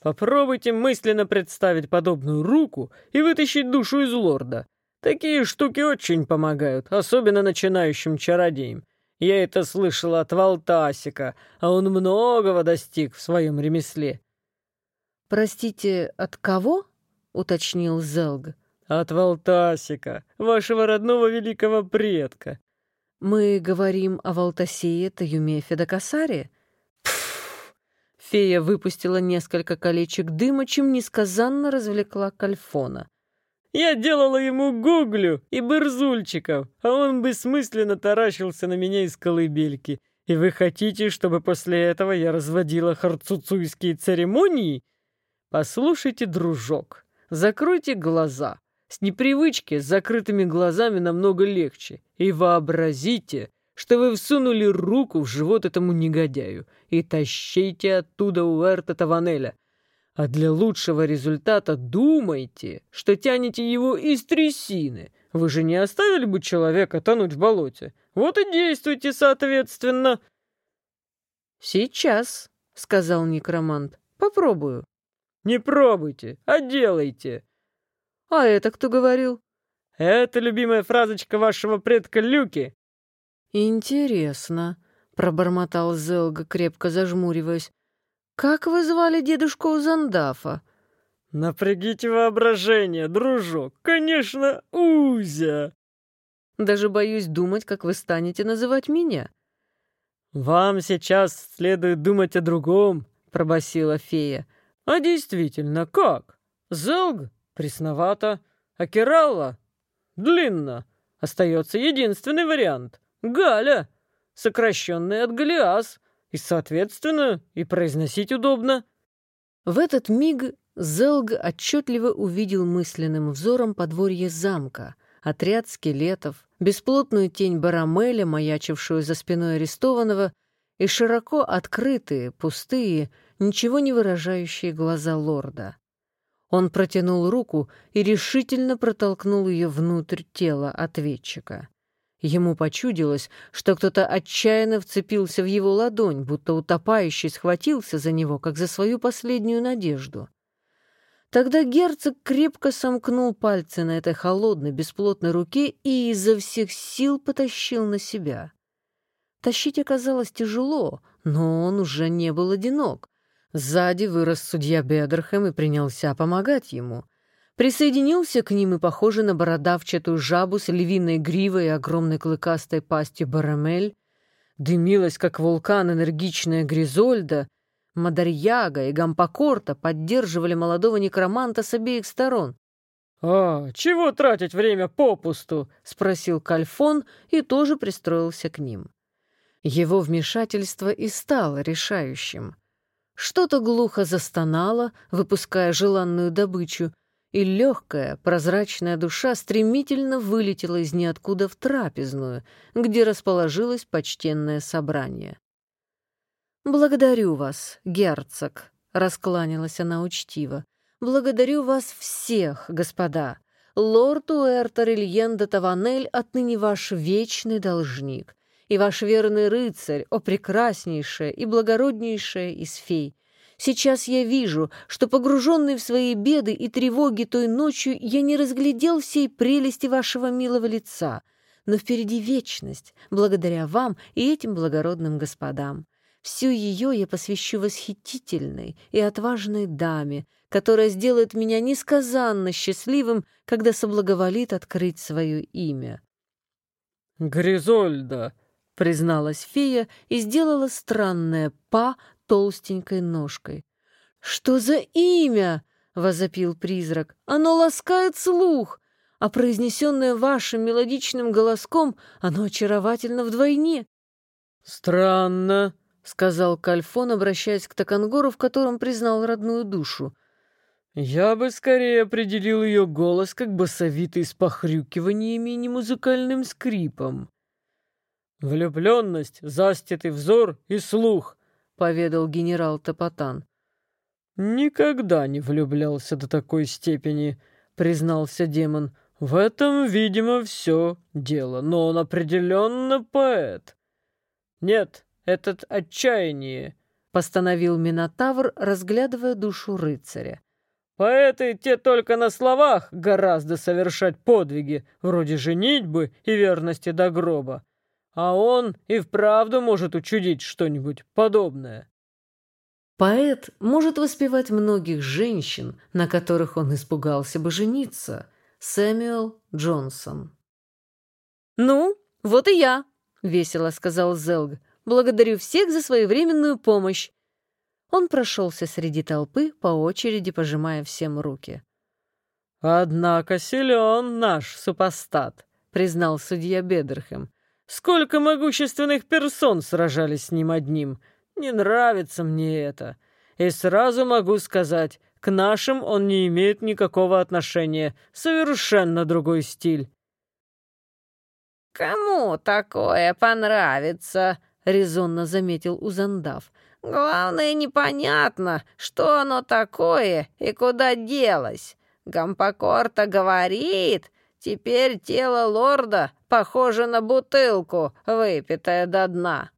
Попробуйте мысленно представить подобную руку и вытащить душу из лорда. Такие штуки очень помогают, особенно начинающим чародеям. Я это слышала от Валтасика, а он многого достиг в своем ремесле. «Простите, от кого?» — уточнил Зелг. От Валтасика, вашего родного великого предка. Мы говорим о Валтасее Таюме Федокасаре? Фея выпустила несколько колечек дыма, чем несказанно развлекла Кальфона. Я делала ему гуглю и бырзульчиков, а он бессмысленно таращился на меня из колыбельки. И вы хотите, чтобы после этого я разводила харцуцуйские церемонии? Послушайте, дружок, закройте глаза. С непривычки с закрытыми глазами намного легче. И вообразите, что вы всунули руку в живот этому негодяю и тащите оттуда Уэрта Таванеля. А для лучшего результата думайте, что тянете его из трясины. Вы же не оставили бы человека тонуть в болоте. Вот и действуйте соответственно. «Сейчас», — сказал некромант, — «попробую». «Не пробуйте, а делайте. «А это кто говорил?» «Это любимая фразочка вашего предка Люки». «Интересно», — пробормотал Зелга, крепко зажмуриваясь. «Как вы звали дедушку Узандафа?» «Напрягите воображение, дружок. Конечно, Узя». «Даже боюсь думать, как вы станете называть меня». «Вам сейчас следует думать о другом», — пробасила фея. «А действительно, как? Зелг Пресновато. А Кералла? Длинно. Остается единственный вариант. Галя. Сокращенный от Галиас. И, соответственно, и произносить удобно. В этот миг Зелг отчетливо увидел мысленным взором подворье замка, отряд скелетов, бесплотную тень Барамеля, маячившую за спиной арестованного, и широко открытые, пустые, ничего не выражающие глаза лорда. Он протянул руку и решительно протолкнул ее внутрь тела ответчика. Ему почудилось, что кто-то отчаянно вцепился в его ладонь, будто утопающий схватился за него, как за свою последнюю надежду. Тогда герцог крепко сомкнул пальцы на этой холодной, бесплотной руке и изо всех сил потащил на себя — Тащить оказалось тяжело, но он уже не был одинок. Сзади вырос судья Бедерхэм и принялся помогать ему. Присоединился к ним и похожий на бородавчатую жабу с львиной гривой и огромной клыкастой пастью барамель. Дымилась, как вулкан, энергичная Гризольда. Мадарьяга и Гампокорта поддерживали молодого некроманта с обеих сторон. «А, чего тратить время попусту?» — спросил Кальфон и тоже пристроился к ним. Его вмешательство и стало решающим. Что-то глухо застонало, выпуская желанную добычу, и легкая, прозрачная душа стремительно вылетела из ниоткуда в трапезную, где расположилось почтенное собрание. «Благодарю вас, герцог», — раскланялась она учтиво. «Благодарю вас всех, господа. Лорд Уэртер Ильен де Таванель отныне ваш вечный должник и ваш верный рыцарь, о прекраснейшая и благороднейшая из фей. Сейчас я вижу, что, погруженный в свои беды и тревоги той ночью, я не разглядел всей прелести вашего милого лица, но впереди вечность, благодаря вам и этим благородным господам. Всю ее я посвящу восхитительной и отважной даме, которая сделает меня несказанно счастливым, когда соблаговолит открыть свое имя. «Гризольда!» призналась фея и сделала странное «па» толстенькой ножкой. «Что за имя?» — возопил призрак. «Оно ласкает слух, а произнесенное вашим мелодичным голоском, оно очаровательно вдвойне». «Странно», — сказал Кальфон, обращаясь к Токангору, в котором признал родную душу. «Я бы скорее определил ее голос как басовитый с похрюкиваниями и немузыкальным скрипом». «Влюбленность, заститый взор и слух», — поведал генерал Топотан. «Никогда не влюблялся до такой степени», — признался демон. «В этом, видимо, все дело, но он определенно поэт». «Нет, этот отчаяние», — постановил Минотавр, разглядывая душу рыцаря. «Поэты те только на словах гораздо совершать подвиги, вроде женитьбы и верности до гроба а он и вправду может учудить что-нибудь подобное. Поэт может воспевать многих женщин, на которых он испугался бы жениться. Сэмюэл Джонсон. «Ну, вот и я», — весело сказал Зелг. «Благодарю всех за своевременную помощь». Он прошелся среди толпы, по очереди пожимая всем руки. «Однако силен наш супостат», — признал судья Бедерхэм. Сколько могущественных персон сражались с ним одним. Не нравится мне это. И сразу могу сказать, к нашим он не имеет никакого отношения. Совершенно другой стиль. «Кому такое понравится?» — резонно заметил Узандав. «Главное, непонятно, что оно такое и куда делось. Гампокорта говорит, Теперь тело лорда похоже на бутылку, выпитая до дна.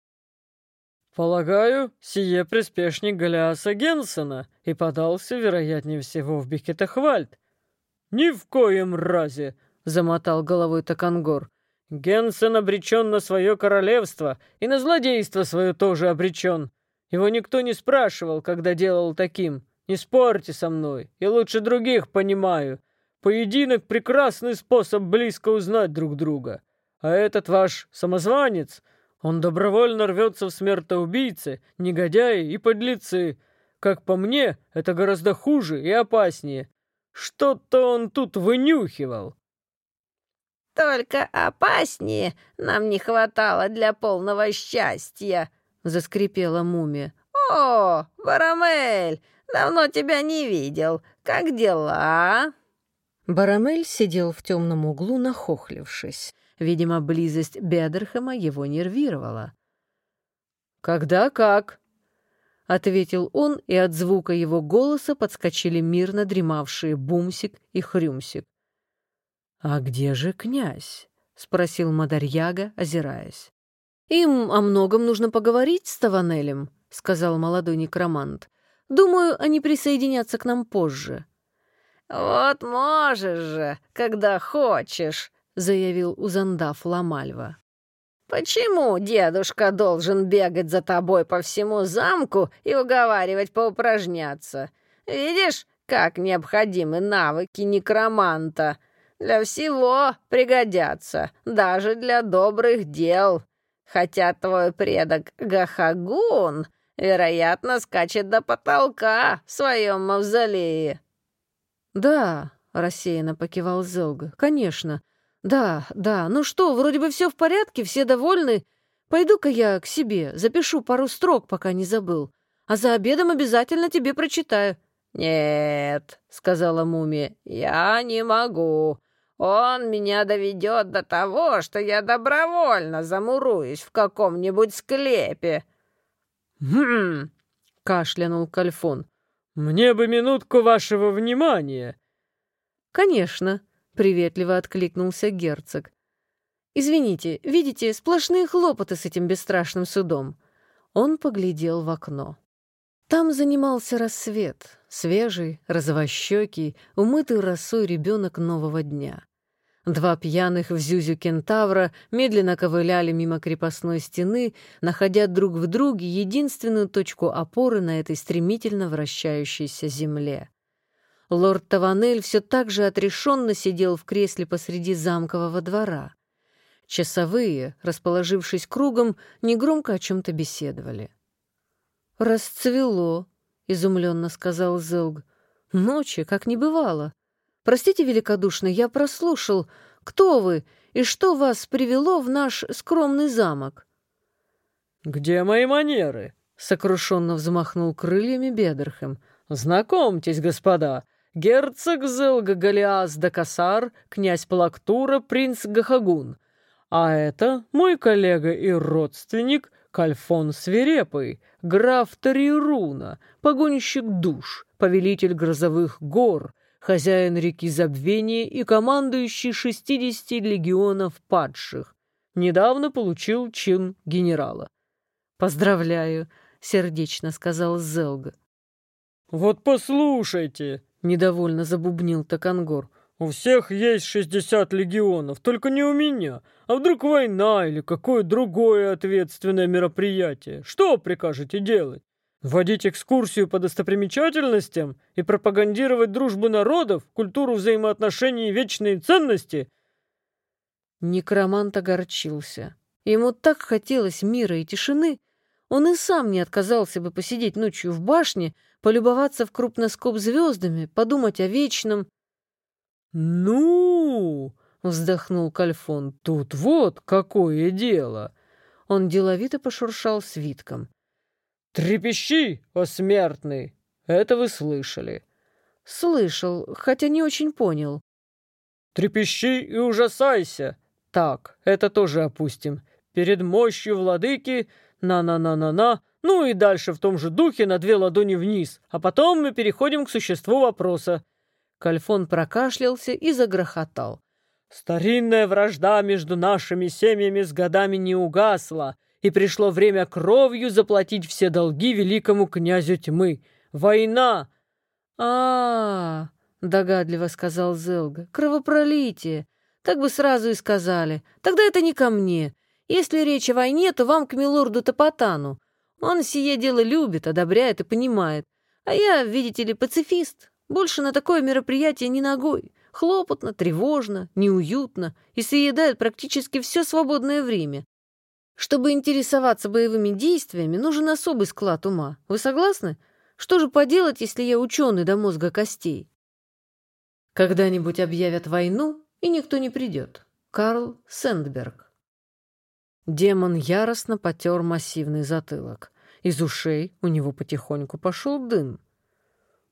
Полагаю, сие приспешник Голиаса Генсена и подался, вероятнее всего, в Бекетахвальд. Ни в коем разе, замотал головой Такангор. Генсен обречен на свое королевство и на злодейство свое тоже обречен. Его никто не спрашивал, когда делал таким. Не спорьте со мной, я лучше других понимаю. Поединок — прекрасный способ близко узнать друг друга. А этот ваш самозванец, он добровольно рвется в смертоубийцы, негодяи и подлецы. Как по мне, это гораздо хуже и опаснее. Что-то он тут вынюхивал. «Только опаснее нам не хватало для полного счастья», — заскрипела мумия. «О, Барамель, давно тебя не видел. Как дела?» Барамель сидел в темном углу, нахохлившись. Видимо, близость Бедерхэма его нервировала. «Когда как?» — ответил он, и от звука его голоса подскочили мирно дремавшие Бумсик и Хрюмсик. «А где же князь?» — спросил Мадарьяга, озираясь. «Им о многом нужно поговорить с Таванелем», — сказал молодой некромант. «Думаю, они присоединятся к нам позже». «Вот можешь же, когда хочешь», — заявил Узандав Ламальва. почему дедушка должен бегать за тобой по всему замку и уговаривать поупражняться? Видишь, как необходимы навыки некроманта. Для всего пригодятся, даже для добрых дел. Хотя твой предок Гахагун, вероятно, скачет до потолка в своем мавзолее». «Да», — рассеянно покивал Зелга, — «конечно. Да, да. Ну что, вроде бы все в порядке, все довольны. Пойду-ка я к себе, запишу пару строк, пока не забыл. А за обедом обязательно тебе прочитаю». «Нет», — сказала мумия, — «я не могу. Он меня доведет до того, что я добровольно замуруюсь в каком-нибудь склепе». «Хм!» — кашлянул Кальфон. «Мне бы минутку вашего внимания!» «Конечно!» — приветливо откликнулся герцог. «Извините, видите, сплошные хлопоты с этим бесстрашным судом». Он поглядел в окно. Там занимался рассвет, свежий, розовощекий, умытый росой ребенок нового дня. Два пьяных в зюзю кентавра медленно ковыляли мимо крепостной стены, находя друг в друге единственную точку опоры на этой стремительно вращающейся земле. Лорд Таванель все так же отрешенно сидел в кресле посреди замкового двора. Часовые, расположившись кругом, негромко о чем-то беседовали. «Расцвело», — изумленно сказал Зелг. «Ночи, как не бывало. Простите великодушно, я прослушал. Кто вы и что вас привело в наш скромный замок?» «Где мои манеры?» — сокрушенно взмахнул крыльями Бедерхем. «Знакомьтесь, господа, герцог Зелга Галиас Дакасар, князь Палактура, принц Гахагун. А это мой коллега и родственник Кальфон Свирепый, граф Тарируна, погонщик душ, повелитель грозовых гор, хозяин реки Забвения и командующий 60 легионов падших. Недавно получил чин генерала. «Поздравляю», — сердечно сказал Зелга. «Вот послушайте», — недовольно забубнил Такангор, — у всех есть шестьдесят легионов, только не у меня. А вдруг война или какое другое ответственное мероприятие? Что прикажете делать? Вводить экскурсию по достопримечательностям и пропагандировать дружбу народов, культуру взаимоотношений и вечные ценности? Некромант огорчился. Ему так хотелось мира и тишины. Он и сам не отказался бы посидеть ночью в башне, полюбоваться в крупноскоп звездами, подумать о вечном. «Ну!» — вздохнул Кальфон. «Тут вот какое дело!» Он деловито пошуршал свитком. «Трепещи, о смертный!» Это вы слышали. «Слышал, хотя не очень понял». «Трепещи и ужасайся!» «Так, это тоже опустим. Перед мощью владыки на-на-на-на-на, ну и дальше в том же духе на две ладони вниз, а потом мы переходим к существу вопроса. Кальфон прокашлялся и загрохотал. «Старинная вражда между нашими семьями с годами не угасла, и пришло время кровью заплатить все долги великому князю тьмы. Война!» а, -а, -а догадливо сказал Зелга. «Кровопролитие. Так бы сразу и сказали. Тогда это не ко мне. Если речь о войне, то вам к милорду Топотану. Он сие дело любит, одобряет и понимает. А я, видите ли, пацифист. Больше на такое мероприятие ни ногой. Хлопотно, тревожно, неуютно и съедает практически все свободное время. Чтобы интересоваться боевыми действиями, нужен особый склад ума. Вы согласны? Что же поделать, если я ученый до мозга костей? Когда-нибудь объявят войну, и никто не придет. Карл Сэндберг. Демон яростно потер массивный затылок. Из ушей у него потихоньку пошел дым.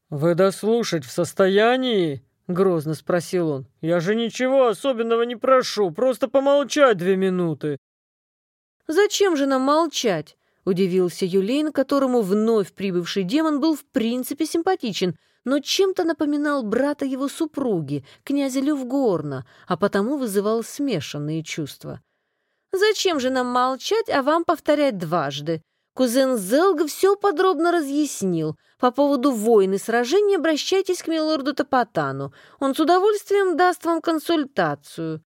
«Вы дослушать в состоянии?» — грозно спросил он. «Я же ничего особенного не прошу, просто помолчать две минуты». «Зачем же нам молчать?» — удивился Юлейн, которому вновь прибывший демон был в принципе симпатичен, но чем-то напоминал брата его супруги, князя Лювгорна, а потому вызывал смешанные чувства. «Зачем же нам молчать, а вам повторять дважды? Кузен Зелга все подробно разъяснил. По поводу войны и сражений обращайтесь к милорду Топотану. Он с удовольствием даст вам консультацию».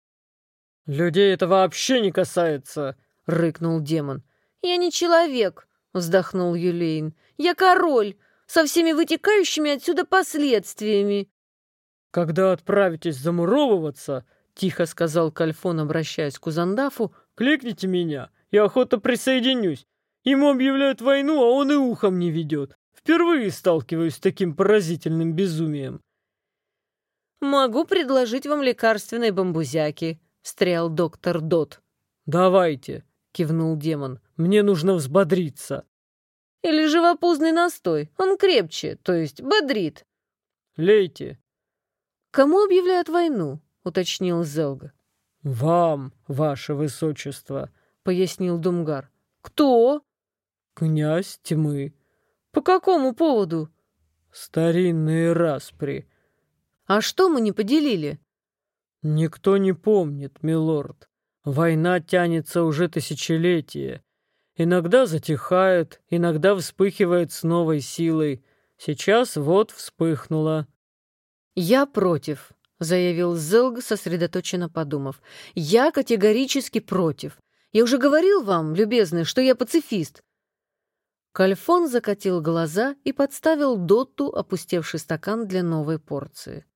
«Людей это вообще не касается», — рыкнул демон. «Я не человек», — вздохнул Юлейн. «Я король, со всеми вытекающими отсюда последствиями». «Когда отправитесь замуровываться», — тихо сказал Кальфон, обращаясь к Узандафу, — «кликните меня, я охотно присоединюсь. Ему объявляют войну, а он и ухом не ведет. Впервые сталкиваюсь с таким поразительным безумием». «Могу предложить вам лекарственные бамбузяки», — встрял доктор Дот. «Давайте», — кивнул демон, — «мне нужно взбодриться». «Или живопузный настой, он крепче, то есть бодрит». «Лейте». «Кому объявляют войну?» — уточнил Зелга. «Вам, ваше высочество», — пояснил Думгар. «Кто?» «Князь тьмы». «По какому поводу?» «Старинные распри». «А что мы не поделили?» «Никто не помнит, милорд. Война тянется уже тысячелетия. Иногда затихает, иногда вспыхивает с новой силой. Сейчас вот вспыхнула». «Я против», — заявил Зелг, сосредоточенно подумав. «Я категорически против. Я уже говорил вам, любезный, что я пацифист». Кальфон закатил глаза и подставил Дотту опустевший стакан для новой порции.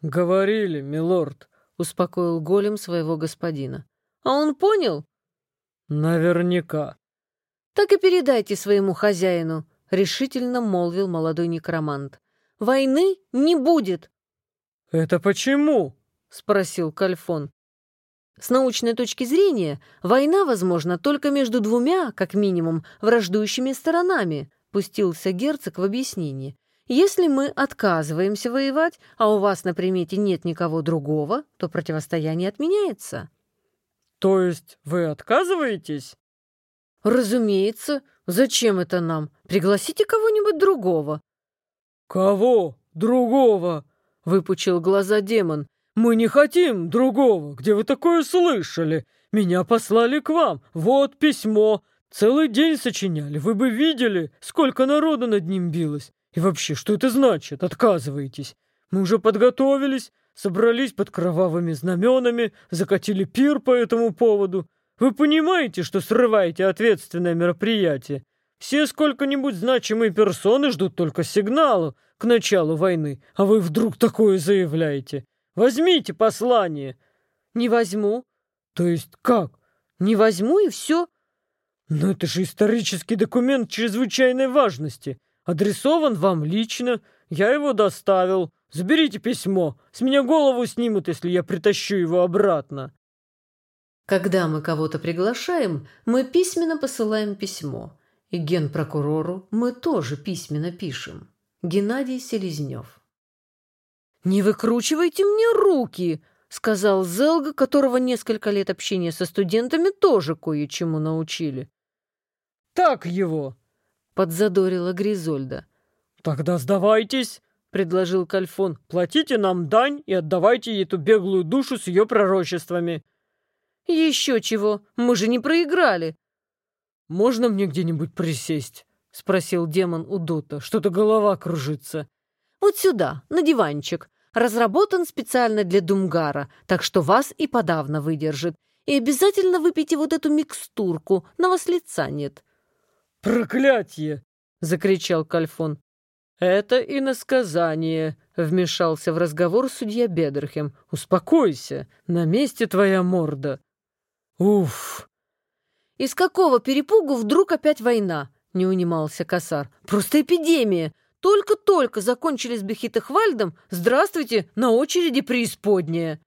«Говорили, милорд», — успокоил голем своего господина. «А он понял?» «Наверняка». «Так и передайте своему хозяину», — решительно молвил молодой некромант. «Войны не будет». «Это почему?» — спросил Кальфон. С научной точки зрения, война возможна только между двумя, как минимум, враждующими сторонами, пустился герцог в объяснение. Если мы отказываемся воевать, а у вас на примете нет никого другого, то противостояние отменяется. То есть вы отказываетесь? Разумеется. Зачем это нам? Пригласите кого-нибудь другого. Кого другого? Выпучил глаза демон. Мы не хотим другого. Где вы такое слышали? Меня послали к вам. Вот письмо. Целый день сочиняли. Вы бы видели, сколько народу над ним билось. И вообще, что это значит? Отказываетесь? Мы уже подготовились, собрались под кровавыми знаменами, закатили пир по этому поводу. Вы понимаете, что срываете ответственное мероприятие? Все сколько-нибудь значимые персоны ждут только сигнала к началу войны, а вы вдруг такое заявляете. Возьмите послание. Не возьму. То есть как? Не возьму и все. Но это же исторический документ чрезвычайной важности. Адресован вам лично. Я его доставил. Заберите письмо. С меня голову снимут, если я притащу его обратно. Когда мы кого-то приглашаем, мы письменно посылаем письмо. И генпрокурору мы тоже письменно пишем. Геннадий Селезнев. «Не выкручивайте мне руки!» — сказал Зелга, которого несколько лет общения со студентами тоже кое-чему научили. «Так его!» Подзадорила Гризольда. «Тогда сдавайтесь», — предложил Кальфон. «Платите нам дань и отдавайте эту беглую душу с ее пророчествами». «Еще чего? Мы же не проиграли». «Можно мне где-нибудь присесть?» — спросил демон у Дота. «Что-то голова кружится». «Вот сюда, на диванчик. Разработан специально для Думгара, так что вас и подавно выдержит. И обязательно выпейте вот эту микстурку, на вас лица нет». «Проклятье!» — закричал Кальфон. «Это иносказание», — вмешался в разговор судья Бедерхем. «Успокойся, на месте твоя морда». «Уф!» «Из какого перепугу вдруг опять война?» — не унимался Косар. «Просто эпидемия! Только-только закончили с Бехитохвальдом. Здравствуйте, на очереди преисподняя!»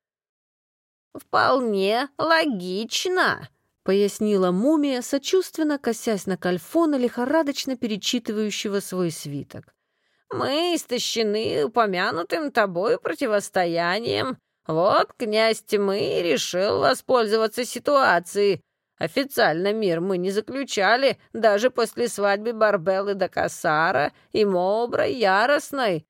«Вполне логично», пояснила мумия, сочувственно косясь на кальфона, лихорадочно перечитывающего свой свиток. «Мы истощены упомянутым тобой противостоянием. Вот князь тьмы решил воспользоваться ситуацией. Официально мир мы не заключали, даже после свадьбы Барбеллы до Кассара и Мобра Яростной.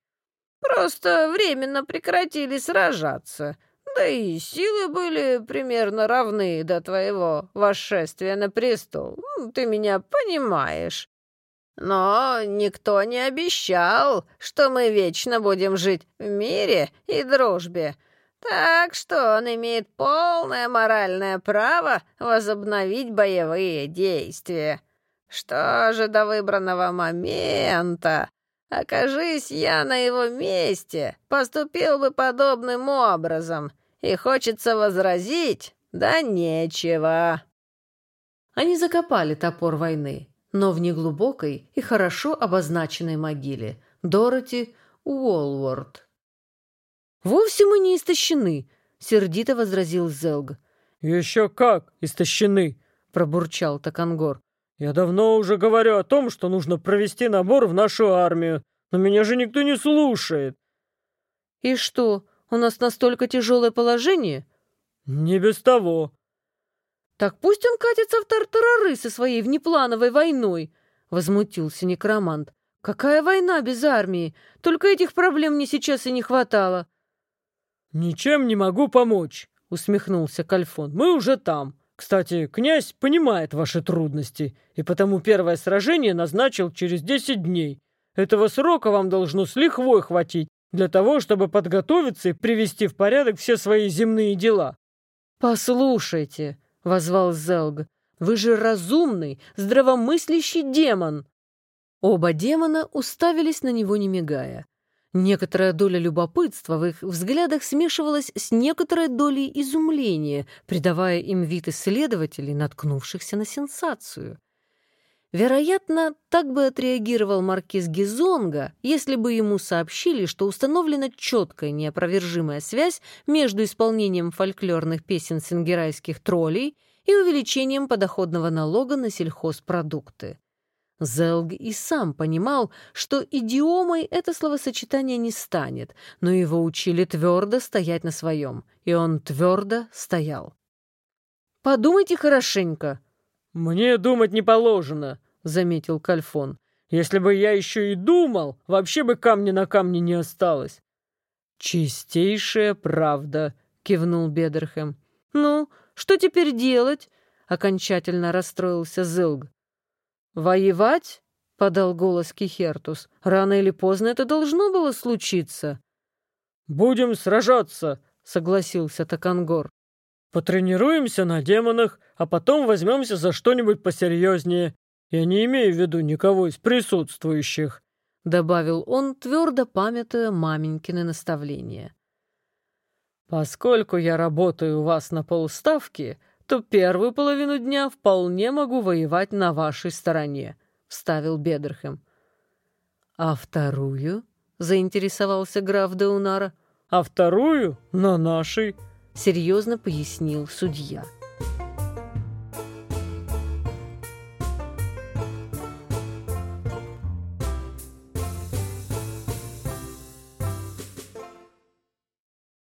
Просто временно прекратили сражаться». Да и силы были примерно равны до твоего восшествия на престол. Ты меня понимаешь. Но никто не обещал, что мы вечно будем жить в мире и дружбе. Так что он имеет полное моральное право возобновить боевые действия. Что же до выбранного момента? Окажись я на его месте, поступил бы подобным образом, и хочется возразить, да нечего. Они закопали топор войны, но в неглубокой и хорошо обозначенной могиле Дороти Уолворд. «Вовсе мы не истощены», — сердито возразил Зелг. «Еще как истощены», — пробурчал Такангор. «Я давно уже говорю о том, что нужно провести набор в нашу армию, но меня же никто не слушает». «И что, у нас настолько тяжелое положение?» «Не без того». «Так пусть он катится в тартарары со своей внеплановой войной», — возмутился некромант. «Какая война без армии? Только этих проблем мне сейчас и не хватало». «Ничем не могу помочь», — усмехнулся Кальфон. «Мы уже там. Кстати, князь понимает ваши трудности, и потому первое сражение назначил через десять дней. Этого срока вам должно с лихвой хватить для того, чтобы подготовиться и привести в порядок все свои земные дела». «Послушайте», — возвал Зелг, — «вы же разумный, здравомыслящий демон». Оба демона уставились на него, не мигая. Некоторая доля любопытства в их взглядах смешивалась с некоторой долей изумления, придавая им вид исследователей, наткнувшихся на сенсацию. Вероятно, так бы отреагировал маркиз Гизонга, если бы ему сообщили, что установлена четкая неопровержимая связь между исполнением фольклорных песен сингерайских троллей и увеличением подоходного налога на сельхозпродукты. Зелг и сам понимал, что идиомой это словосочетание не станет, но его учили твердо стоять на своем, и он твердо стоял. «Подумайте хорошенько». «Мне думать не положено», — заметил Кальфон. «Если бы я еще и думал, вообще бы камня на камне не осталось». «Чистейшая правда», — кивнул Бедерхэм. «Ну, что теперь делать?» — окончательно расстроился Зелг. «Воевать?» — подал голос Кихертус. «Рано или поздно это должно было случиться». «Будем сражаться», — согласился Такангор. «Потренируемся на демонах, а потом возьмемся за что-нибудь посерьезнее. Я не имею в виду никого из присутствующих», — добавил он, твердо памятуя маменькины наставления. «Поскольку я работаю у вас на полставки, то первую половину дня вполне могу воевать на вашей стороне», — вставил Бедерхэм. «А вторую?» — заинтересовался граф Деунара. «А вторую — на нашей», — серьезно пояснил судья.